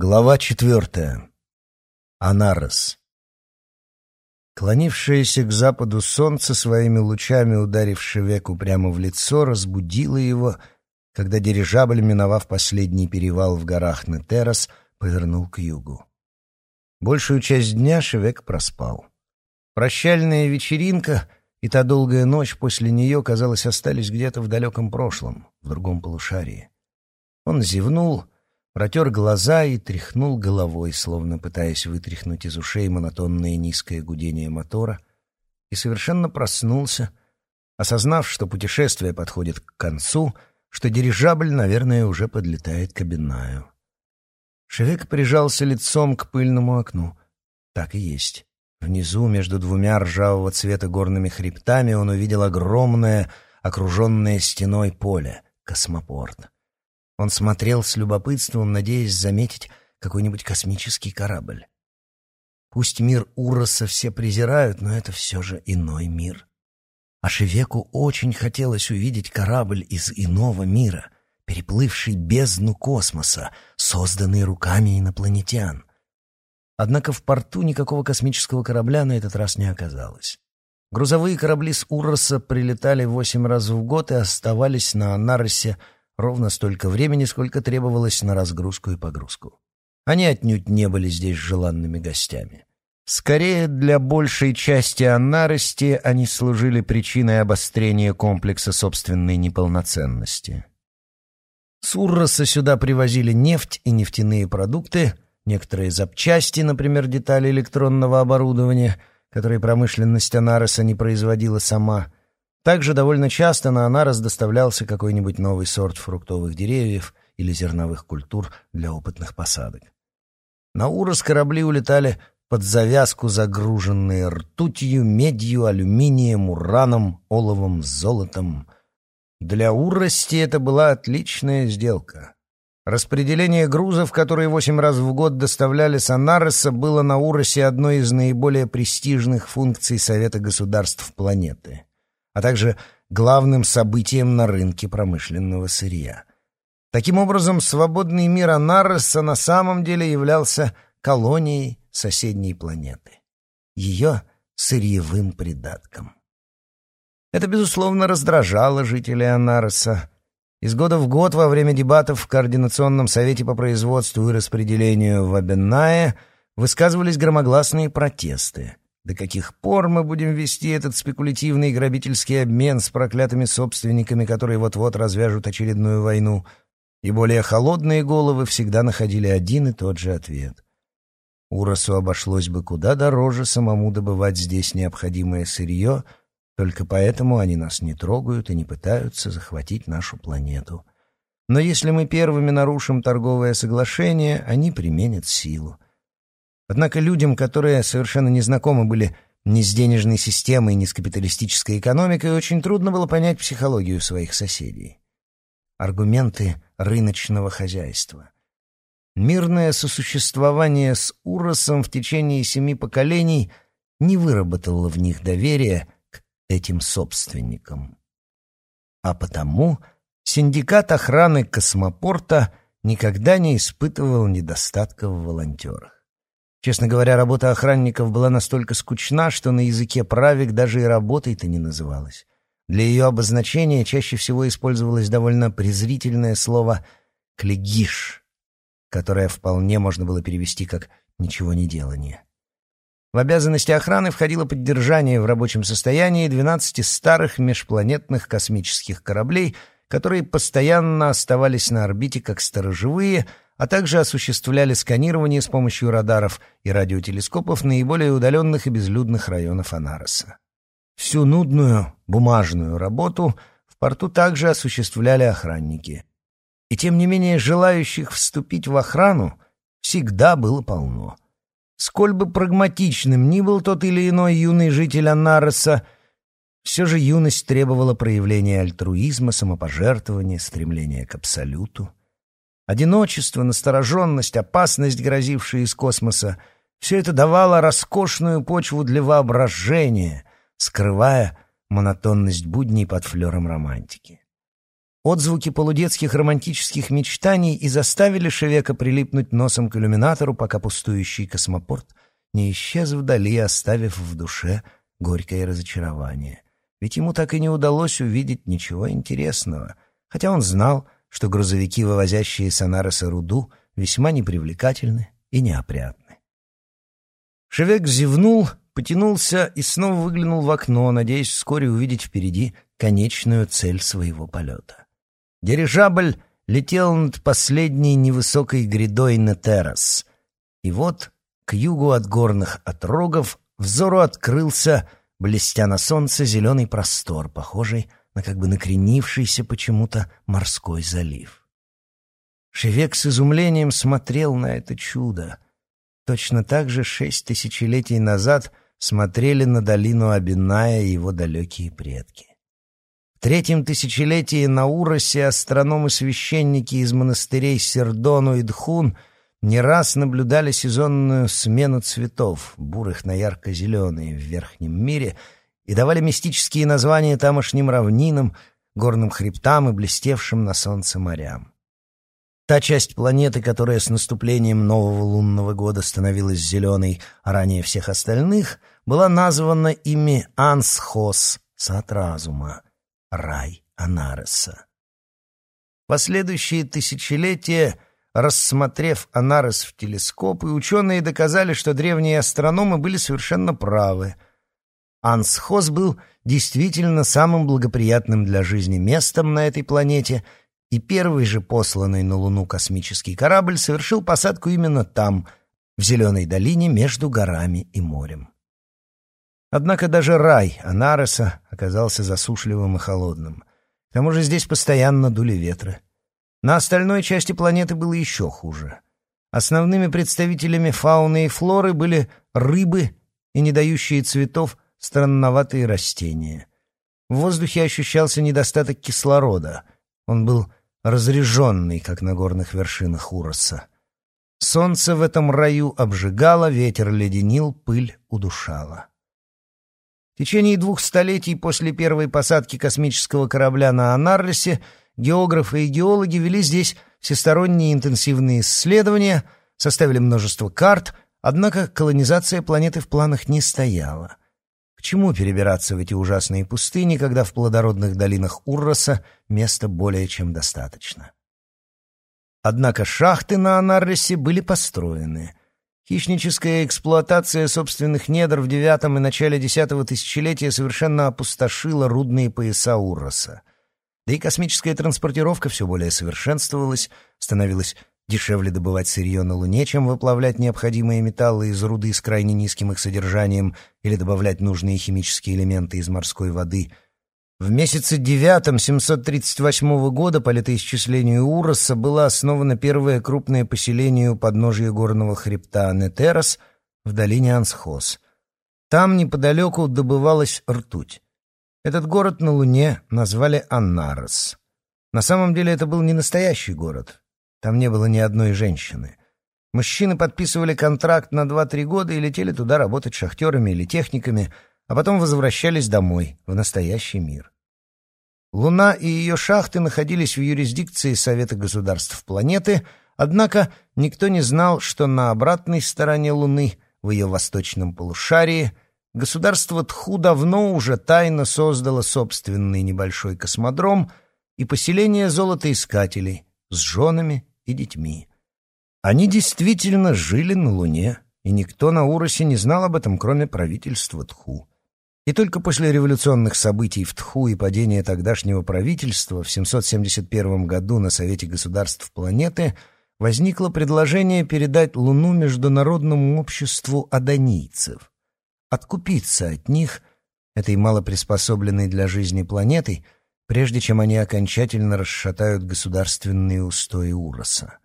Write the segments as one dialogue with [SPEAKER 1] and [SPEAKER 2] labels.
[SPEAKER 1] Глава четвертая. Анарос. Клонившееся к западу солнце своими лучами, ударившее веку прямо в лицо, разбудило его, когда дирижабль, миновав последний перевал в горах Нетерос, повернул к югу. Большую часть дня Шевек проспал. Прощальная вечеринка и та долгая ночь после нее, казалось, остались где-то в далеком прошлом, в другом полушарии. Он зевнул — протер глаза и тряхнул головой, словно пытаясь вытряхнуть из ушей монотонное низкое гудение мотора, и совершенно проснулся, осознав, что путешествие подходит к концу, что дирижабль, наверное, уже подлетает к Абинаю. Шевек прижался лицом к пыльному окну. Так и есть. Внизу, между двумя ржавого цвета горными хребтами, он увидел огромное, окруженное стеной поле — космопорт. Он смотрел с любопытством, надеясь заметить какой-нибудь космический корабль. Пусть мир Уроса все презирают, но это все же иной мир. А Шевеку очень хотелось увидеть корабль из иного мира, переплывший бездну космоса, созданный руками инопланетян. Однако в порту никакого космического корабля на этот раз не оказалось. Грузовые корабли с Уроса прилетали восемь раз в год и оставались на Анаросе ровно столько времени, сколько требовалось на разгрузку и погрузку. Они отнюдь не были здесь желанными гостями. Скорее, для большей части анарости они служили причиной обострения комплекса собственной неполноценности. С Урроса сюда привозили нефть и нефтяные продукты, некоторые запчасти, например, детали электронного оборудования, которые промышленность Анароса не производила сама — также довольно часто на Анарос доставлялся какой-нибудь новый сорт фруктовых деревьев или зерновых культур для опытных посадок. На Урос корабли улетали под завязку загруженные ртутью, медью, алюминием, ураном, оловом, золотом. Для Урости это была отличная сделка. Распределение грузов, которые восемь раз в год доставляли с Анареса, было на Уросе одной из наиболее престижных функций Совета государств планеты а также главным событием на рынке промышленного сырья. Таким образом, свободный мир Анарреса на самом деле являлся колонией соседней планеты, ее сырьевым придатком. Это, безусловно, раздражало жителей Анарреса. Из года в год во время дебатов в Координационном совете по производству и распределению в Абеннае высказывались громогласные протесты — до каких пор мы будем вести этот спекулятивный грабительский обмен с проклятыми собственниками, которые вот-вот развяжут очередную войну? И более холодные головы всегда находили один и тот же ответ. Уросу обошлось бы куда дороже самому добывать здесь необходимое сырье, только поэтому они нас не трогают и не пытаются захватить нашу планету. Но если мы первыми нарушим торговое соглашение, они применят силу. Однако людям, которые совершенно не знакомы были ни с денежной системой, ни с капиталистической экономикой, очень трудно было понять психологию своих соседей. Аргументы рыночного хозяйства. Мирное сосуществование с Уросом в течение семи поколений не выработало в них доверия к этим собственникам. А потому синдикат охраны космопорта никогда не испытывал недостатка в волонтерах. Честно говоря, работа охранников была настолько скучна, что на языке правик даже и работой-то не называлась. Для ее обозначения чаще всего использовалось довольно презрительное слово «клегиш», которое вполне можно было перевести как «ничего не делание». В обязанности охраны входило поддержание в рабочем состоянии 12 старых межпланетных космических кораблей, которые постоянно оставались на орбите как сторожевые — а также осуществляли сканирование с помощью радаров и радиотелескопов наиболее удаленных и безлюдных районов Анароса. Всю нудную бумажную работу в порту также осуществляли охранники. И тем не менее желающих вступить в охрану всегда было полно. Сколь бы прагматичным ни был тот или иной юный житель Анароса, все же юность требовала проявления альтруизма, самопожертвования, стремления к абсолюту. Одиночество, настороженность, опасность, грозившая из космоса — все это давало роскошную почву для воображения, скрывая монотонность будней под флером романтики. Отзвуки полудетских романтических мечтаний и заставили Шевека прилипнуть носом к иллюминатору, пока пустующий космопорт не исчез вдали, оставив в душе горькое разочарование. Ведь ему так и не удалось увидеть ничего интересного, хотя он знал, что грузовики, вывозящие с Анареса руду, весьма непривлекательны и неопрятны. Шевек зевнул, потянулся и снова выглянул в окно, надеясь вскоре увидеть впереди конечную цель своего полета. Дирижабль летел над последней невысокой грядой на террас. И вот, к югу от горных отрогов, взору открылся, блестя на солнце, зеленый простор, похожий на как бы накренившийся почему-то морской залив. Шевек с изумлением смотрел на это чудо. Точно так же шесть тысячелетий назад смотрели на долину Абиная его далекие предки. В третьем тысячелетии на Уросе астрономы-священники из монастырей Сердону и Дхун не раз наблюдали сезонную смену цветов, бурых на ярко-зеленые в верхнем мире, и давали мистические названия тамошним равнинам, горным хребтам и блестевшим на солнце морям. Та часть планеты, которая с наступлением нового лунного года становилась зеленой, а ранее всех остальных, была названа ими Ансхос, сад разума рай Анареса. Последующие тысячелетия, рассмотрев Анарес в телескоп, и ученые доказали, что древние астрономы были совершенно правы. Ансхос был действительно самым благоприятным для жизни местом на этой планете, и первый же посланный на Луну космический корабль совершил посадку именно там, в зеленой долине между горами и морем. Однако даже рай Анареса оказался засушливым и холодным. К тому же здесь постоянно дули ветры. На остальной части планеты было еще хуже. Основными представителями фауны и флоры были рыбы и не дающие цветов странноватые растения. В воздухе ощущался недостаток кислорода. Он был разреженный, как на горных вершинах Уроса. Солнце в этом раю обжигало, ветер леденил, пыль удушала. В течение двух столетий после первой посадки космического корабля на Анарлесе географы и геологи вели здесь всесторонние интенсивные исследования, составили множество карт, однако колонизация планеты в планах не стояла. К чему перебираться в эти ужасные пустыни, когда в плодородных долинах Урроса места более чем достаточно? Однако шахты на Анарресе были построены, Хищническая эксплуатация собственных недр в девятом и начале десятого тысячелетия совершенно опустошила рудные пояса Урроса. Да и космическая транспортировка все более совершенствовалась, становилось дешевле добывать сырье на Луне, чем выплавлять необходимые металлы из руды с крайне низким их содержанием или добавлять нужные химические элементы из морской воды — в месяце девятом 738 года по летоисчислению Уроса было основано первое крупное поселение у подножия горного хребта Нетерос в долине Ансхос. Там неподалеку добывалась ртуть. Этот город на Луне назвали Аннарос. На самом деле это был не настоящий город. Там не было ни одной женщины. Мужчины подписывали контракт на 2-3 года и летели туда работать шахтерами или техниками – а потом возвращались домой, в настоящий мир. Луна и ее шахты находились в юрисдикции Совета государств планеты, однако никто не знал, что на обратной стороне Луны, в ее восточном полушарии, государство Тху давно уже тайно создало собственный небольшой космодром и поселение золотоискателей с женами и детьми. Они действительно жили на Луне, и никто на Уросе не знал об этом, кроме правительства Тху. И только после революционных событий в Тху и падения тогдашнего правительства в 771 году на Совете государств планеты возникло предложение передать Луну Международному обществу адонийцев, откупиться от них, этой малоприспособленной для жизни планетой, прежде чем они окончательно расшатают государственные устои Уроса.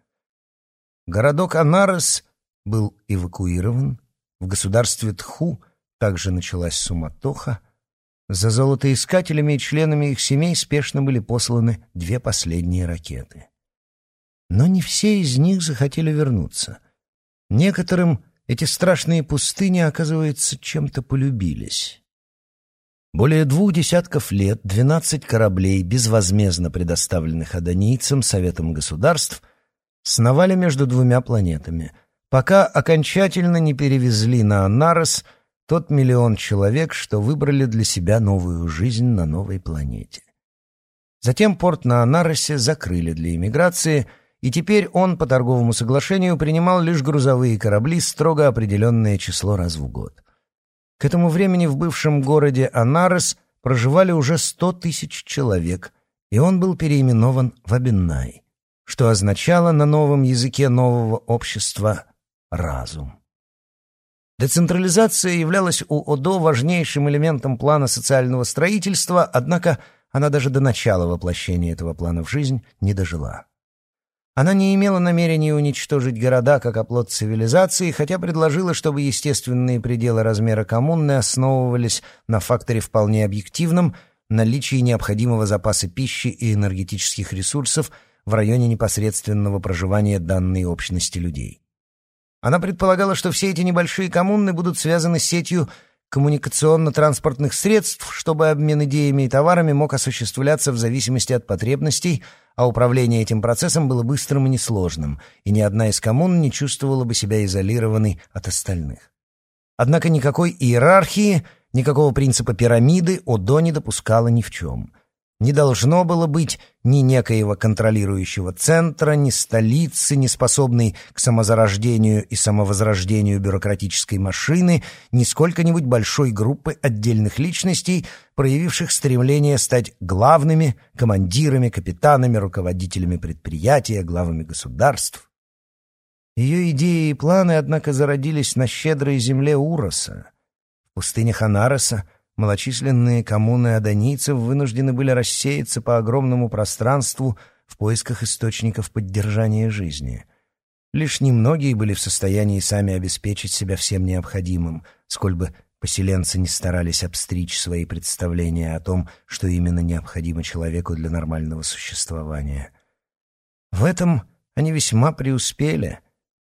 [SPEAKER 1] Городок Анарес был эвакуирован, в государстве Тху — также началась суматоха. За золотоискателями и членами их семей спешно были посланы две последние ракеты. Но не все из них захотели вернуться. Некоторым эти страшные пустыни, оказывается, чем-то полюбились. Более двух десятков лет двенадцать кораблей, безвозмездно предоставленных адонийцам Советом государств, сновали между двумя планетами, пока окончательно не перевезли на Анарес тот миллион человек, что выбрали для себя новую жизнь на новой планете. Затем порт на Анаресе закрыли для иммиграции, и теперь он по торговому соглашению принимал лишь грузовые корабли, строго определенное число раз в год. К этому времени в бывшем городе Анарес проживали уже сто тысяч человек, и он был переименован в Абиннай, что означало на новом языке нового общества «разум». Децентрализация являлась у ОДО важнейшим элементом плана социального строительства, однако она даже до начала воплощения этого плана в жизнь не дожила. Она не имела намерения уничтожить города как оплот цивилизации, хотя предложила, чтобы естественные пределы размера коммуны основывались на факторе вполне объективном наличии необходимого запаса пищи и энергетических ресурсов в районе непосредственного проживания данной общности людей. Она предполагала, что все эти небольшие коммуны будут связаны с сетью коммуникационно-транспортных средств, чтобы обмен идеями и товарами мог осуществляться в зависимости от потребностей, а управление этим процессом было быстрым и несложным, и ни одна из коммун не чувствовала бы себя изолированной от остальных. Однако никакой иерархии, никакого принципа пирамиды Одо не допускала ни в чем — не должно было быть ни некоего контролирующего центра, ни столицы, ни способной к самозарождению и самовозрождению бюрократической машины, ни сколько-нибудь большой группы отдельных личностей, проявивших стремление стать главными, командирами, капитанами, руководителями предприятия, главами государств. Ее идеи и планы, однако, зародились на щедрой земле Уроса. В пустынях Анароса малочисленные коммуны адонийцев вынуждены были рассеяться по огромному пространству в поисках источников поддержания жизни. Лишь немногие были в состоянии сами обеспечить себя всем необходимым, сколь бы поселенцы не старались обстричь свои представления о том, что именно необходимо человеку для нормального существования. В этом они весьма преуспели.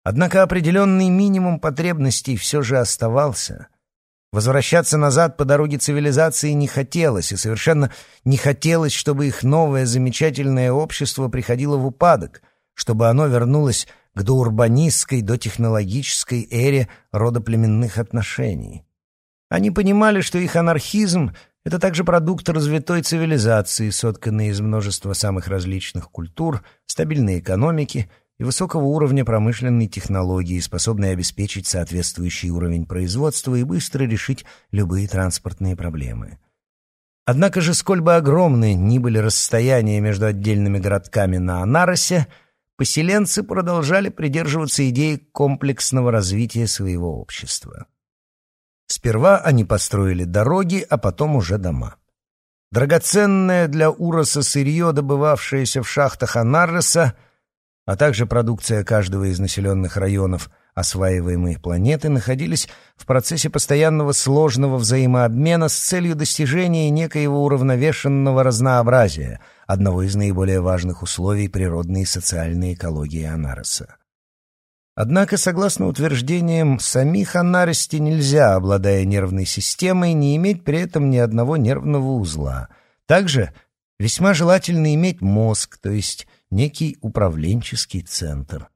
[SPEAKER 1] Однако определенный минимум потребностей все же оставался — Возвращаться назад по дороге цивилизации не хотелось, и совершенно не хотелось, чтобы их новое замечательное общество приходило в упадок, чтобы оно вернулось к доурбанистской, дотехнологической эре родоплеменных отношений. Они понимали, что их анархизм — это также продукт развитой цивилизации, сотканный из множества самых различных культур, стабильной экономики — и высокого уровня промышленной технологии, способной обеспечить соответствующий уровень производства и быстро решить любые транспортные проблемы. Однако же, сколь бы огромны ни были расстояния между отдельными городками на Анаросе, поселенцы продолжали придерживаться идеи комплексного развития своего общества. Сперва они построили дороги, а потом уже дома. Драгоценное для Уроса сырье, добывавшееся в шахтах Анароса, а также продукция каждого из населенных районов осваиваемой планеты находились в процессе постоянного сложного взаимообмена с целью достижения некоего уравновешенного разнообразия, одного из наиболее важных условий природной и социальной экологии Анароса. Однако, согласно утверждениям самих Анарости, нельзя, обладая нервной системой, не иметь при этом ни одного нервного узла. Также весьма желательно иметь мозг, то есть некий управленческий центр.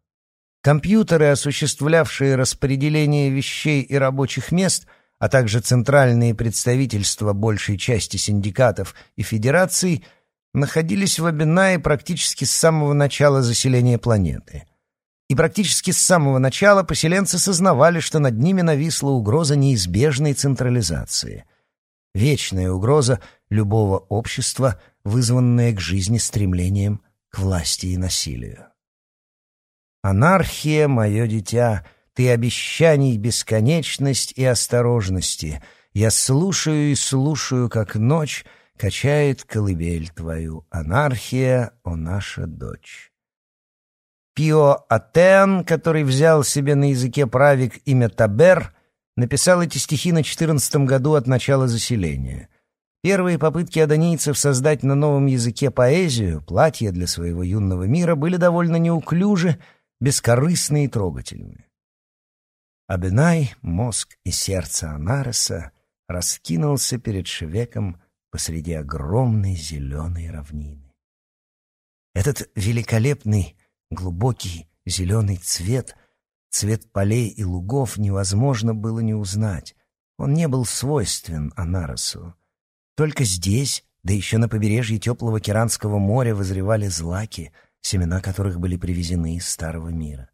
[SPEAKER 1] Компьютеры, осуществлявшие распределение вещей и рабочих мест, а также центральные представительства большей части синдикатов и федераций, находились в Абинае практически с самого начала заселения планеты. И практически с самого начала поселенцы сознавали, что над ними нависла угроза неизбежной централизации. Вечная угроза любого общества, вызванная к жизни стремлением к власти и насилию. Анархия, мое дитя, ты обещаний бесконечность и осторожности. Я слушаю и слушаю, как ночь качает колыбель твою. Анархия, о наша дочь. Пио Атен, который взял себе на языке правик имя Табер, написал эти стихи на четырнадцатом году от начала заселения — Первые попытки адонийцев создать на новом языке поэзию, платья для своего юного мира, были довольно неуклюжи, бескорыстны и трогательны. Абенай, мозг и сердце Анареса, раскинулся перед Шевеком посреди огромной зеленой равнины. Этот великолепный, глубокий зеленый цвет, цвет полей и лугов невозможно было не узнать. Он не был свойствен Анаросу. Только здесь, да еще на побережье теплого Керанского моря, возревали злаки, семена которых были привезены из Старого мира.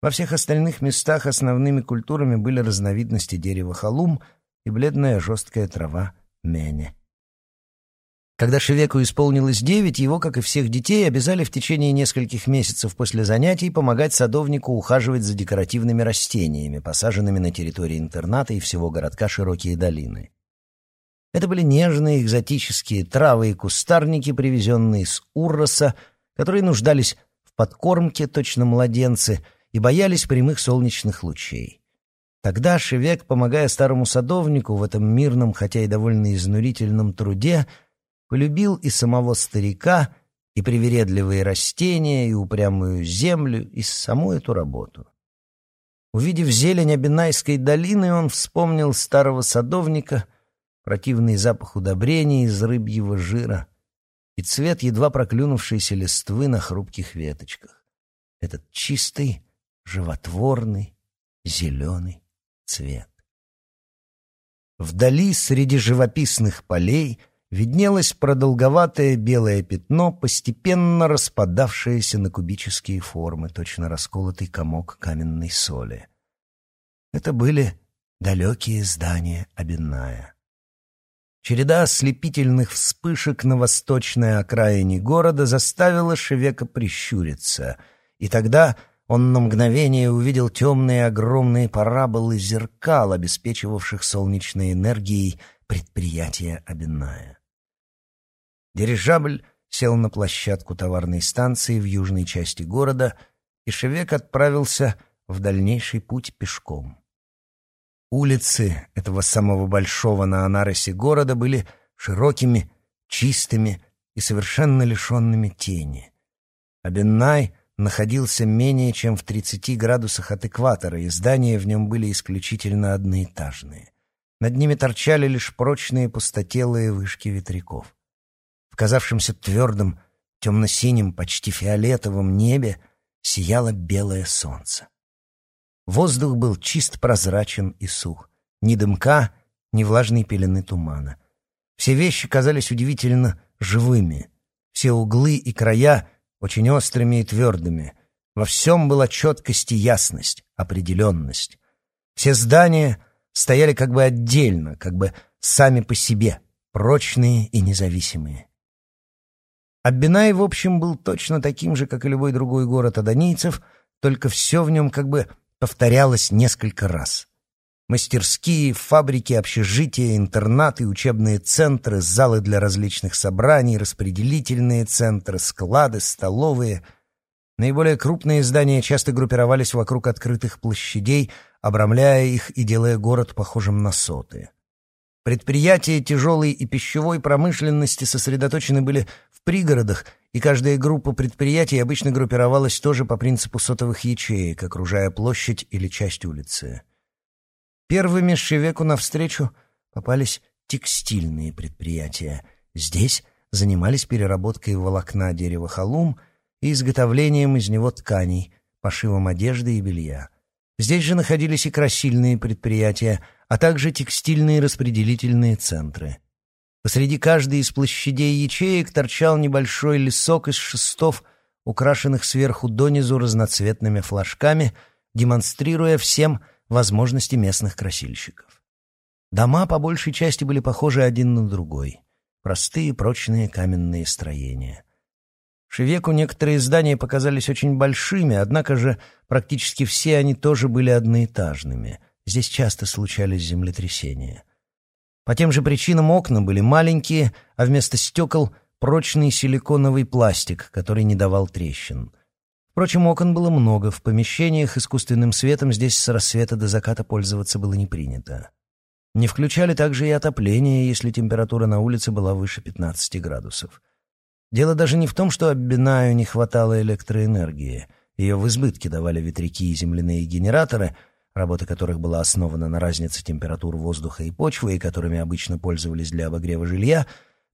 [SPEAKER 1] Во всех остальных местах основными культурами были разновидности дерева халум и бледная жесткая трава мене. Когда Шевеку исполнилось девять, его, как и всех детей, обязали в течение нескольких месяцев после занятий помогать садовнику ухаживать за декоративными растениями, посаженными на территории интерната и всего городка Широкие долины. Это были нежные экзотические травы и кустарники, привезенные с Урроса, которые нуждались в подкормке, точно младенцы, и боялись прямых солнечных лучей. Тогда Шевек, помогая старому садовнику в этом мирном, хотя и довольно изнурительном труде, полюбил и самого старика, и привередливые растения, и упрямую землю, и саму эту работу. Увидев зелень Абинайской долины, он вспомнил старого садовника, противный запах удобрений из рыбьего жира и цвет едва проклюнувшейся листвы на хрупких веточках. Этот чистый, животворный, зеленый цвет. Вдали, среди живописных полей, виднелось продолговатое белое пятно, постепенно распадавшееся на кубические формы, точно расколотый комок каменной соли. Это были далекие здания Абинная. Череда ослепительных вспышек на восточной окраине города заставила Шевека прищуриться, и тогда он на мгновение увидел темные огромные параболы зеркал, обеспечивавших солнечной энергией предприятие Абинная. Дирижабль сел на площадку товарной станции в южной части города, и Шевек отправился в дальнейший путь пешком. Улицы этого самого большого на Анаросе города были широкими, чистыми и совершенно лишенными тени. Абеннай находился менее чем в 30 градусах от экватора, и здания в нем были исключительно одноэтажные. Над ними торчали лишь прочные пустотелые вышки ветряков казавшемся твердым, темно-синим, почти фиолетовом небе сияло белое солнце. Воздух был чист, прозрачен и сух. Ни дымка, ни влажной пелены тумана. Все вещи казались удивительно живыми. Все углы и края очень острыми и твердыми. Во всем была четкость и ясность, определенность. Все здания стояли как бы отдельно, как бы сами по себе, прочные и независимые. Аббинай, в общем, был точно таким же, как и любой другой город адонийцев, только все в нем как бы повторялось несколько раз. Мастерские, фабрики, общежития, интернаты, учебные центры, залы для различных собраний, распределительные центры, склады, столовые. Наиболее крупные здания часто группировались вокруг открытых площадей, обрамляя их и делая город похожим на соты. Предприятия тяжелой и пищевой промышленности сосредоточены были в пригородах, и каждая группа предприятий обычно группировалась тоже по принципу сотовых ячеек, окружая площадь или часть улицы. Первыми Шевеку навстречу попались текстильные предприятия. Здесь занимались переработкой волокна дерева халум и изготовлением из него тканей, пошивом одежды и белья. Здесь же находились и красильные предприятия, а также текстильные распределительные центры. Посреди каждой из площадей ячеек торчал небольшой лесок из шестов, украшенных сверху донизу разноцветными флажками, демонстрируя всем возможности местных красильщиков. Дома по большей части были похожи один на другой. Простые прочные каменные строения. Шевеку некоторые здания показались очень большими, однако же практически все они тоже были одноэтажными. Здесь часто случались землетрясения. По тем же причинам окна были маленькие, а вместо стекол — прочный силиконовый пластик, который не давал трещин. Впрочем, окон было много, в помещениях искусственным светом здесь с рассвета до заката пользоваться было не принято. Не включали также и отопление, если температура на улице была выше 15 градусов. Дело даже не в том, что Аббинаю не хватало электроэнергии. Ее в избытке давали ветряки и земляные генераторы, работа которых была основана на разнице температур воздуха и почвы, и которыми обычно пользовались для обогрева жилья,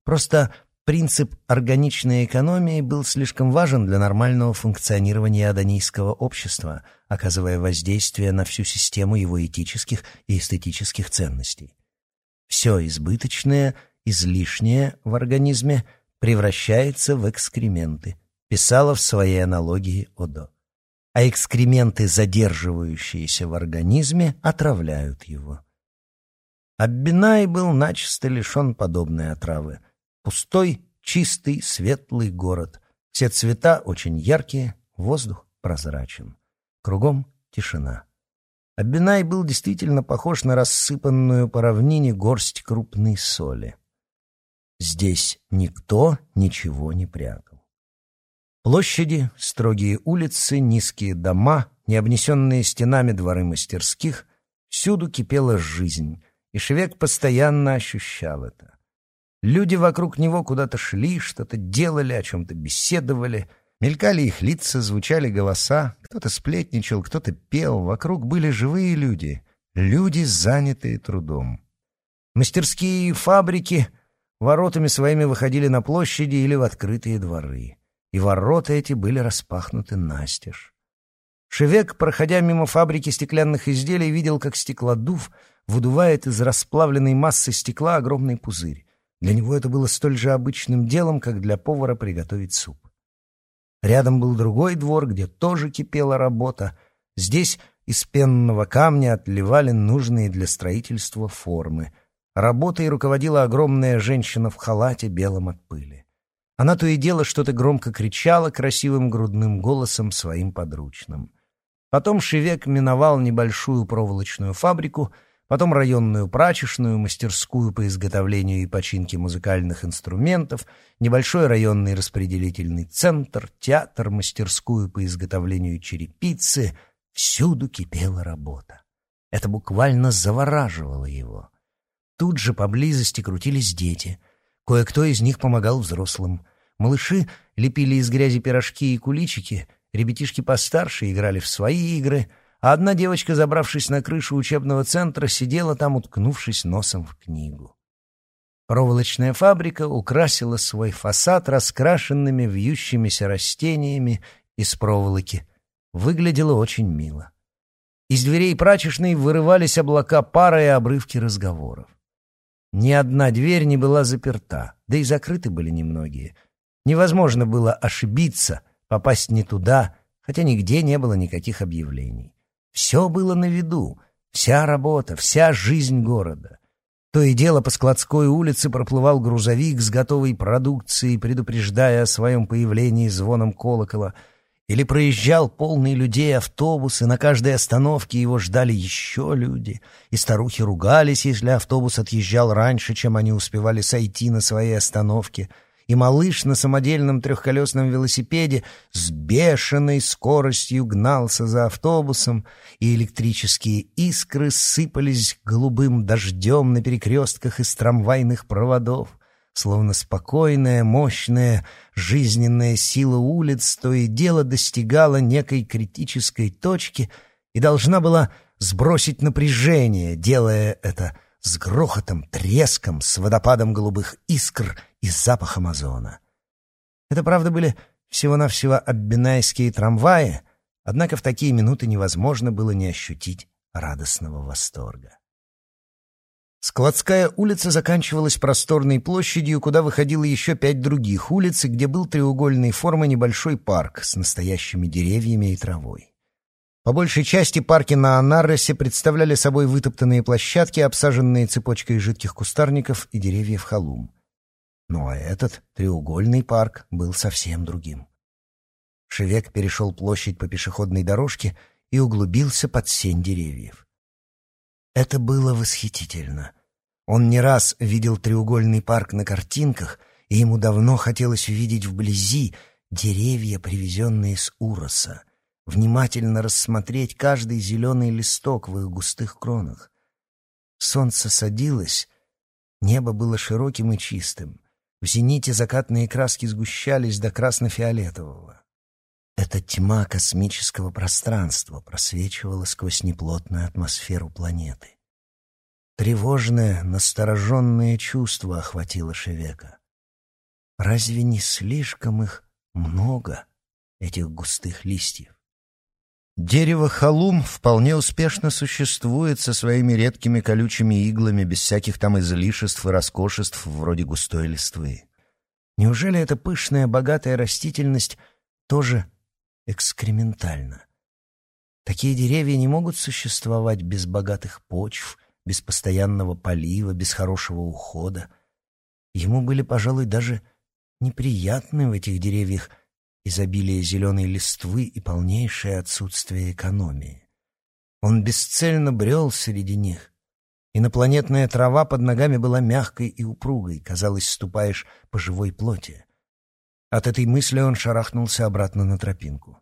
[SPEAKER 1] просто принцип органичной экономии был слишком важен для нормального функционирования адонийского общества, оказывая воздействие на всю систему его этических и эстетических ценностей. Все избыточное, излишнее в организме превращается в экскременты, писала в своей аналогии Одо. А экскременты, задерживающиеся в организме, отравляют его. Аббинай был начисто лишен подобной отравы — Пустой, чистый, светлый город. Все цвета очень яркие, воздух прозрачен. Кругом тишина. Абинай был действительно похож на рассыпанную по равнине горсть крупной соли. Здесь никто ничего не прятал. Площади, строгие улицы, низкие дома, необнесенные стенами дворы мастерских — всюду кипела жизнь, и Шевек постоянно ощущал это. Люди вокруг него куда-то шли, что-то делали, о чем-то беседовали. Мелькали их лица, звучали голоса. Кто-то сплетничал, кто-то пел. Вокруг были живые люди. Люди, занятые трудом. Мастерские и фабрики воротами своими выходили на площади или в открытые дворы. И ворота эти были распахнуты настежь. Шевек, проходя мимо фабрики стеклянных изделий, видел, как стеклодув выдувает из расплавленной массы стекла огромный пузырь. Для него это было столь же обычным делом, как для повара приготовить суп. Рядом был другой двор, где тоже кипела работа. Здесь из пенного камня отливали нужные для строительства формы. Работой руководила огромная женщина в халате, белом от пыли. Она то и дело что-то громко кричала красивым грудным голосом своим подручным. Потом Шевек миновал небольшую проволочную фабрику — потом районную прачечную, мастерскую по изготовлению и починке музыкальных инструментов, небольшой районный распределительный центр, театр, мастерскую по изготовлению черепицы. Всюду кипела работа. Это буквально завораживало его. Тут же поблизости крутились дети. Кое-кто из них помогал взрослым. Малыши лепили из грязи пирожки и куличики, ребятишки постарше играли в свои игры — а одна девочка, забравшись на крышу учебного центра, сидела там, уткнувшись носом в книгу. Проволочная фабрика украсила свой фасад раскрашенными вьющимися растениями из проволоки. Выглядело очень мило. Из дверей прачечной вырывались облака пара и обрывки разговоров. Ни одна дверь не была заперта, да и закрыты были немногие. Невозможно было ошибиться, попасть не туда, хотя нигде не было никаких объявлений. Все было на виду, вся работа, вся жизнь города. То и дело по складской улице проплывал грузовик с готовой продукцией, предупреждая о своем появлении звоном колокола, или проезжал полный людей автобус, и на каждой остановке его ждали еще люди, и старухи ругались, если автобус отъезжал раньше, чем они успевали сойти на своей остановке — и малыш на самодельном трехколесном велосипеде с бешеной скоростью гнался за автобусом, и электрические искры сыпались голубым дождем на перекрестках из трамвайных проводов, словно спокойная, мощная, жизненная сила улиц то и дело достигала некой критической точки и должна была сбросить напряжение, делая это с грохотом, треском, с водопадом голубых искр и запахом озона. Это, правда, были всего-навсего аббинайские трамваи, однако в такие минуты невозможно было не ощутить радостного восторга. Складская улица заканчивалась просторной площадью, куда выходило еще пять других улиц, и где был треугольной формы небольшой парк с настоящими деревьями и травой. По большей части парки на Анарросе представляли собой вытоптанные площадки, обсаженные цепочкой жидких кустарников и деревьев халум. Ну а этот треугольный парк был совсем другим. Шевек перешел площадь по пешеходной дорожке и углубился под сень деревьев. Это было восхитительно. Он не раз видел треугольный парк на картинках, и ему давно хотелось увидеть вблизи деревья, привезенные с Уроса — внимательно рассмотреть каждый зеленый листок в их густых кронах. Солнце садилось, небо было широким и чистым. В зените закатные краски сгущались до красно-фиолетового. Эта тьма космического пространства просвечивала сквозь неплотную атмосферу планеты. Тревожное, настороженное чувство охватило Шевека. Разве не слишком их много, этих густых листьев? Дерево халум вполне успешно существует со своими редкими колючими иглами, без всяких там излишеств и роскошеств, вроде густой листвы. Неужели эта пышная, богатая растительность тоже экскрементальна? Такие деревья не могут существовать без богатых почв, без постоянного полива, без хорошего ухода. Ему были, пожалуй, даже неприятны в этих деревьях – изобилие зеленой листвы и полнейшее отсутствие экономии. Он бесцельно брел среди них. Инопланетная трава под ногами была мягкой и упругой, казалось, ступаешь по живой плоти. От этой мысли он шарахнулся обратно на тропинку.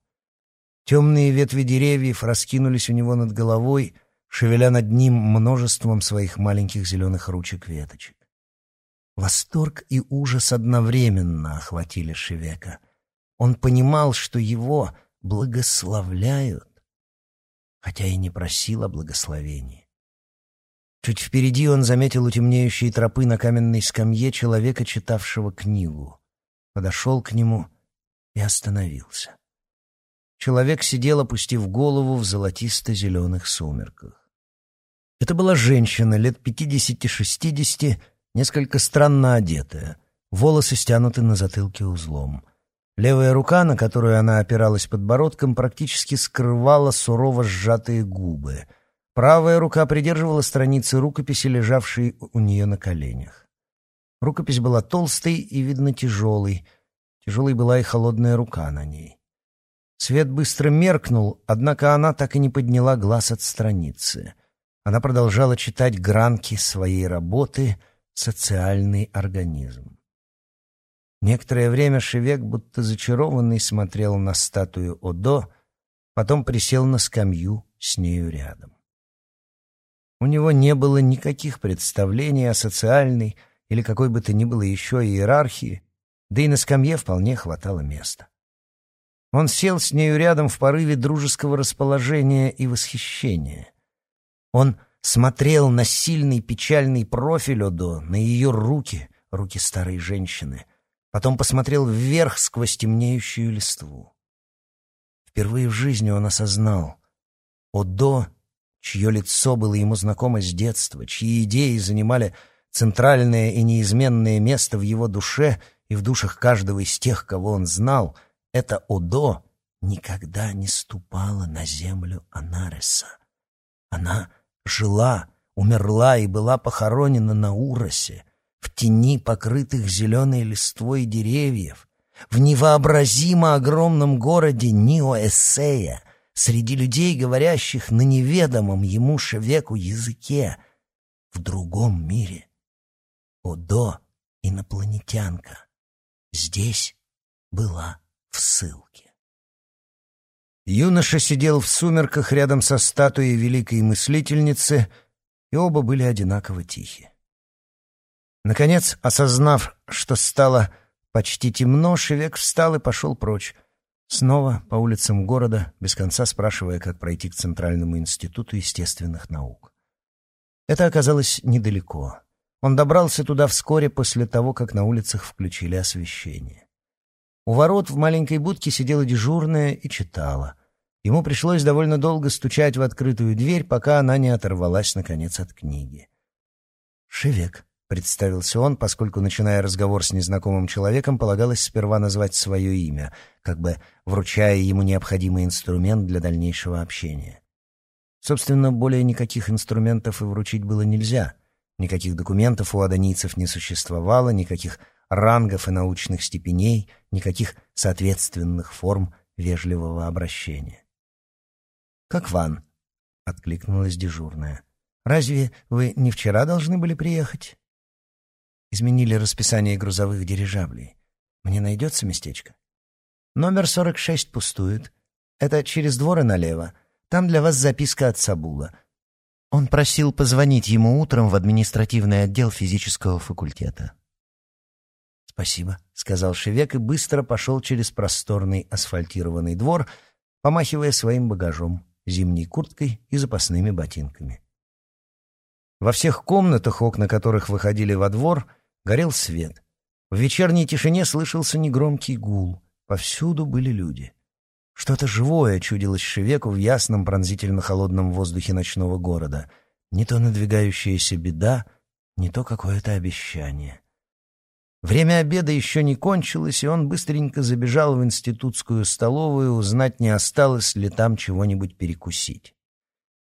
[SPEAKER 1] Темные ветви деревьев раскинулись у него над головой, шевеля над ним множеством своих маленьких зеленых ручек-веточек. Восторг и ужас одновременно охватили Шевека — он понимал, что его благословляют, хотя и не просил о благословении. Чуть впереди он заметил у темнеющей тропы на каменной скамье человека, читавшего книгу. Подошел к нему и остановился. Человек сидел, опустив голову в золотисто-зеленых сумерках. Это была женщина лет пятидесяти-шестидесяти, несколько странно одетая, волосы стянуты на затылке узлом. Левая рука, на которую она опиралась подбородком, практически скрывала сурово сжатые губы. Правая рука придерживала страницы рукописи, лежавшей у нее на коленях. Рукопись была толстой и, видно, тяжелой. Тяжелой была и холодная рука на ней. Свет быстро меркнул, однако она так и не подняла глаз от страницы. Она продолжала читать гранки своей работы «Социальный организм». Некоторое время Шевек, будто зачарованный, смотрел на статую Одо, потом присел на скамью с нею рядом. У него не было никаких представлений о социальной или какой бы то ни было еще иерархии, да и на скамье вполне хватало места. Он сел с нею рядом в порыве дружеского расположения и восхищения. Он смотрел на сильный печальный профиль Одо, на ее руки, руки старой женщины — Потом посмотрел вверх сквозь темнеющую листву. Впервые в жизни он осознал. Одо, чье лицо было ему знакомо с детства, чьи идеи занимали центральное и неизменное место в его душе и в душах каждого из тех, кого он знал, это Одо никогда не ступала на землю Анареса. Она жила, умерла и была похоронена на Уросе, в тени покрытых зеленой листвой деревьев, в невообразимо огромном городе Ниоэссея, среди людей, говорящих на неведомом ему шевеку языке, в другом мире. Одо, инопланетянка, здесь была в ссылке. Юноша сидел в сумерках рядом со статуей великой мыслительницы, и оба были одинаково тихи. Наконец, осознав, что стало почти темно, Шевек встал и пошел прочь. Снова по улицам города, без конца спрашивая, как пройти к Центральному институту естественных наук. Это оказалось недалеко. Он добрался туда вскоре после того, как на улицах включили освещение. У ворот в маленькой будке сидела дежурная и читала. Ему пришлось довольно долго стучать в открытую дверь, пока она не оторвалась, наконец, от книги. «Шевек», Представился он, поскольку, начиная разговор с незнакомым человеком, полагалось сперва назвать свое имя, как бы вручая ему необходимый инструмент для дальнейшего общения. Собственно, более никаких инструментов и вручить было нельзя. Никаких документов у адонийцев не существовало, никаких рангов и научных степеней, никаких соответственных форм вежливого обращения. «Как Ван?» — откликнулась дежурная. «Разве вы не вчера должны были приехать?» Изменили расписание грузовых дирижаблей. Мне найдется местечко? Номер 46 пустует. Это через двор и налево. Там для вас записка от Сабула. Он просил позвонить ему утром в административный отдел физического факультета. «Спасибо», — сказал Шевек и быстро пошел через просторный асфальтированный двор, помахивая своим багажом, зимней курткой и запасными ботинками. Во всех комнатах, окна которых выходили во двор, горел свет. В вечерней тишине слышался негромкий гул. Повсюду были люди. Что-то живое чудилось Шевеку в ясном пронзительно-холодном воздухе ночного города. Не то надвигающаяся беда, не то какое-то обещание. Время обеда еще не кончилось, и он быстренько забежал в институтскую столовую узнать, не осталось ли там чего-нибудь перекусить.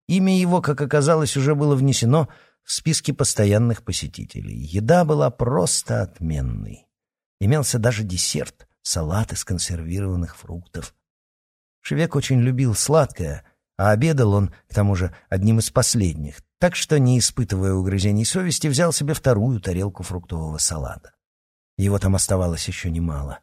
[SPEAKER 1] Имя его, как оказалось, уже было внесено в списки постоянных посетителей. Еда была просто отменной. Имелся даже десерт — салат из консервированных фруктов. Шевек очень любил сладкое, а обедал он, к тому же, одним из последних, так что, не испытывая угрызений совести, взял себе вторую тарелку фруктового салата. Его там оставалось еще немало.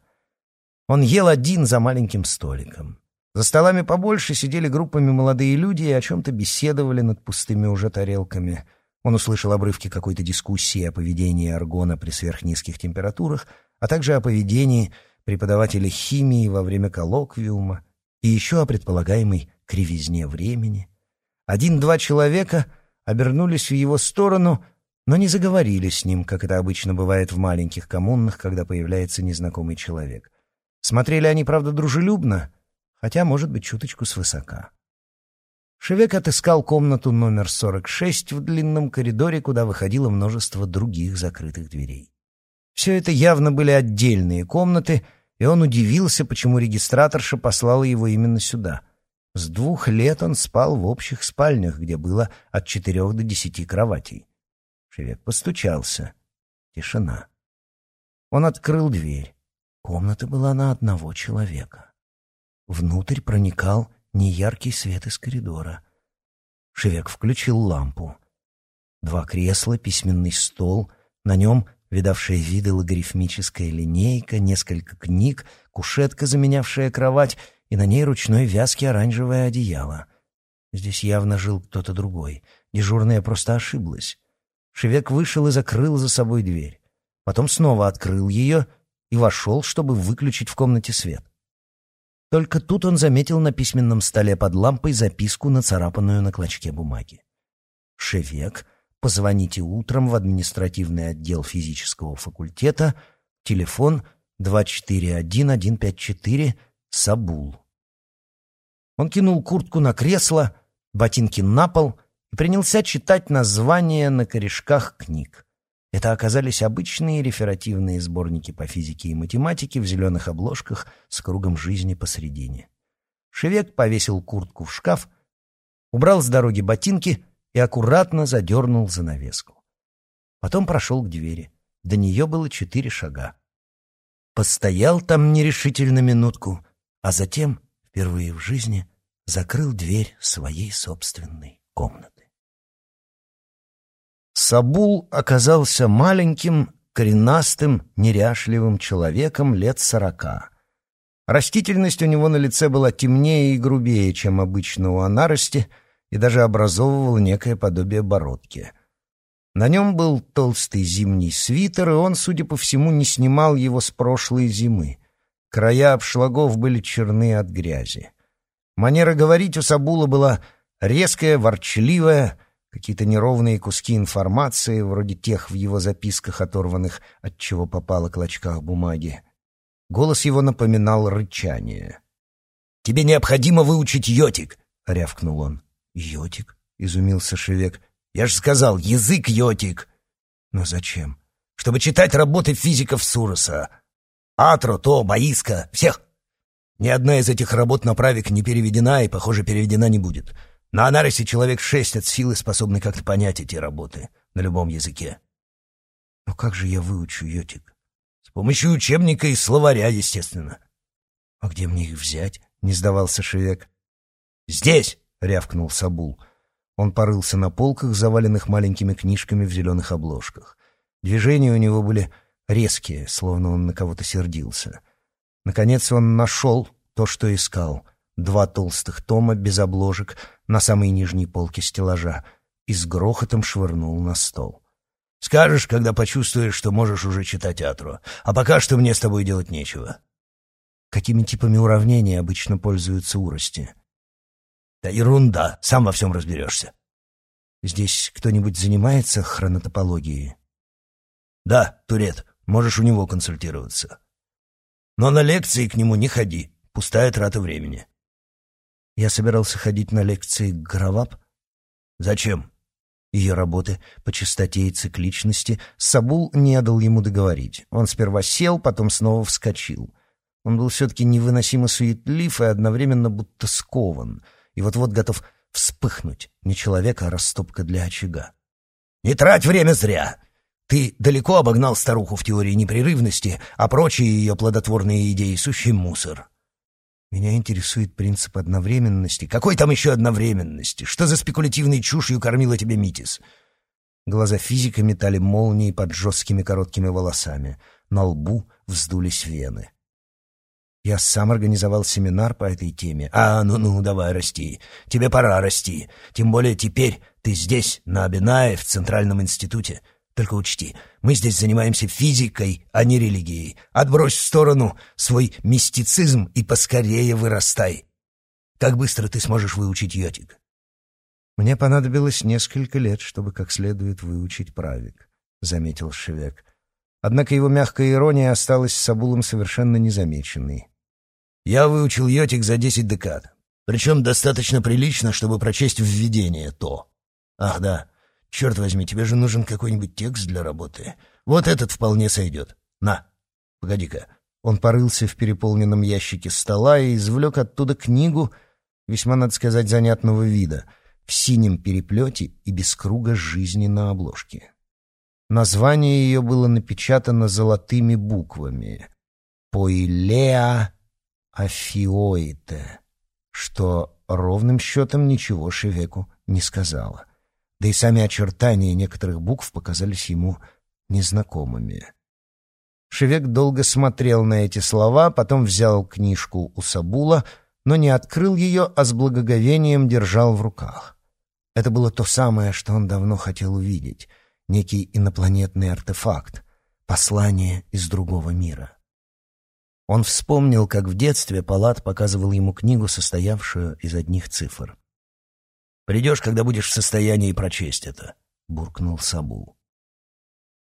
[SPEAKER 1] Он ел один за маленьким столиком. За столами побольше сидели группами молодые люди и о чем-то беседовали над пустыми уже тарелками. Он услышал обрывки какой-то дискуссии о поведении аргона при сверхнизких температурах, а также о поведении преподавателя химии во время коллоквиума и еще о предполагаемой кривизне времени. Один-два человека обернулись в его сторону, но не заговорили с ним, как это обычно бывает в маленьких коммунах, когда появляется незнакомый человек. Смотрели они, правда, дружелюбно, хотя, может быть, чуточку свысока. Шевек отыскал комнату номер 46 в длинном коридоре, куда выходило множество других закрытых дверей. Все это явно были отдельные комнаты, и он удивился, почему регистраторша послала его именно сюда. С двух лет он спал в общих спальнях, где было от четырех до десяти кроватей. Шевек постучался. Тишина. Он открыл дверь. Комната была на одного человека. Внутрь проникал неяркий свет из коридора. Шевек включил лампу. Два кресла, письменный стол, на нем видавшая виды логарифмическая линейка, несколько книг, кушетка, заменявшая кровать, и на ней ручной вязки оранжевое одеяло. Здесь явно жил кто-то другой. Дежурная просто ошиблась. Шевек вышел и закрыл за собой дверь. Потом снова открыл ее и вошел, чтобы выключить в комнате свет. Только тут он заметил на письменном столе под лампой записку, нацарапанную на клочке бумаги. «Шевек, позвоните утром в административный отдел физического факультета, телефон 241-154, Сабул». Он кинул куртку на кресло, ботинки на пол и принялся читать названия на корешках книг. Это оказались обычные реферативные сборники по физике и математике в зеленых обложках с кругом жизни посредине. Шевек повесил куртку в шкаф, убрал с дороги ботинки и аккуратно задернул занавеску. Потом прошел к двери. До нее было четыре шага. Постоял там нерешительно минутку, а затем, впервые в жизни, закрыл дверь своей собственной комнаты. Сабул оказался маленьким, коренастым, неряшливым человеком лет сорока. Растительность у него на лице была темнее и грубее, чем обычно у анарости, и даже образовывала некое подобие бородки. На нем был толстый зимний свитер, и он, судя по всему, не снимал его с прошлой зимы. Края обшлагов были черны от грязи. Манера говорить у Сабула была резкая, ворчливая, какие-то неровные куски информации, вроде тех в его записках, оторванных от чего попало клочках бумаги. Голос его напоминал рычание. «Тебе необходимо выучить йотик!» — рявкнул он. «Йотик?» — изумился Шевек. «Я же сказал, язык йотик!» «Но зачем?» «Чтобы читать работы физиков Суроса. Атро, То, Баиска, всех!» Ни одна из этих работ на правик не переведена и, похоже, переведена не будет. На Анарисе человек шесть от силы способны как-то понять эти работы на любом языке. Но как же я выучу йотик? С помощью учебника и словаря, естественно. А где мне их взять? Не сдавался Шевек. Здесь! Рявкнул Сабул. Он порылся на полках, заваленных маленькими книжками в зеленых обложках. Движения у него были резкие, словно он на кого-то сердился. Наконец он нашел то, что искал — два толстых тома без обложек на самой нижней полке стеллажа и с грохотом швырнул на стол.
[SPEAKER 2] Скажешь, когда почувствуешь, что можешь уже читать Атру. А пока что мне с тобой делать нечего.
[SPEAKER 1] Какими типами уравнений обычно пользуются урости?
[SPEAKER 2] Да ерунда, сам во всем разберешься.
[SPEAKER 1] Здесь кто-нибудь занимается хронотопологией?
[SPEAKER 2] Да, Турет, можешь у него консультироваться. Но на лекции к нему не ходи, пустая трата времени.
[SPEAKER 1] Я собирался ходить на лекции к Граваб.
[SPEAKER 2] Зачем?
[SPEAKER 1] Ее работы по частоте и цикличности Сабул не дал ему договорить. Он сперва сел, потом снова вскочил. Он был все-таки невыносимо суетлив и одновременно будто скован, и вот-вот готов вспыхнуть. Не человек, а растопка для очага.
[SPEAKER 2] «Не трать время зря! Ты далеко обогнал старуху в теории непрерывности, а прочие ее плодотворные идеи — сущий мусор».
[SPEAKER 1] Меня интересует принцип одновременности.
[SPEAKER 2] Какой там еще одновременности? Что за спекулятивной чушью кормила тебе Митис?
[SPEAKER 1] Глаза физика метали молнии под жесткими короткими волосами. На лбу вздулись вены. Я сам организовал семинар по этой теме.
[SPEAKER 2] А, ну-ну, давай, расти. Тебе пора расти. Тем более теперь ты здесь, на Абинае, в Центральном институте. Только учти, мы здесь занимаемся физикой, а не религией. Отбрось в сторону свой мистицизм и поскорее вырастай. Как быстро ты сможешь выучить йотик?
[SPEAKER 1] Мне понадобилось несколько лет, чтобы как следует выучить правик, — заметил Шевек. Однако его мягкая ирония осталась с Сабулом совершенно незамеченной.
[SPEAKER 2] Я выучил йотик за десять декад. Причем достаточно прилично, чтобы прочесть введение то. Ах да, черт возьми, тебе же нужен какой-нибудь текст для работы. Вот этот вполне сойдет. На, погоди-ка.
[SPEAKER 1] Он порылся в переполненном ящике стола и извлек оттуда книгу, весьма, надо сказать, занятного вида, в синем переплете и без круга жизни на обложке. Название ее было напечатано золотыми буквами. «Поилеа Афиоите, что ровным счетом ничего Шевеку не сказала. Да и сами очертания некоторых букв показались ему незнакомыми. Шевек долго смотрел на эти слова, потом взял книжку у Сабула, но не открыл ее, а с благоговением держал в руках. Это было то самое, что он давно хотел увидеть — некий инопланетный артефакт, послание из другого мира. Он вспомнил, как в детстве Палат показывал ему книгу, состоявшую из одних цифр.
[SPEAKER 2] «Придешь, когда будешь в состоянии прочесть это», — буркнул Сабул.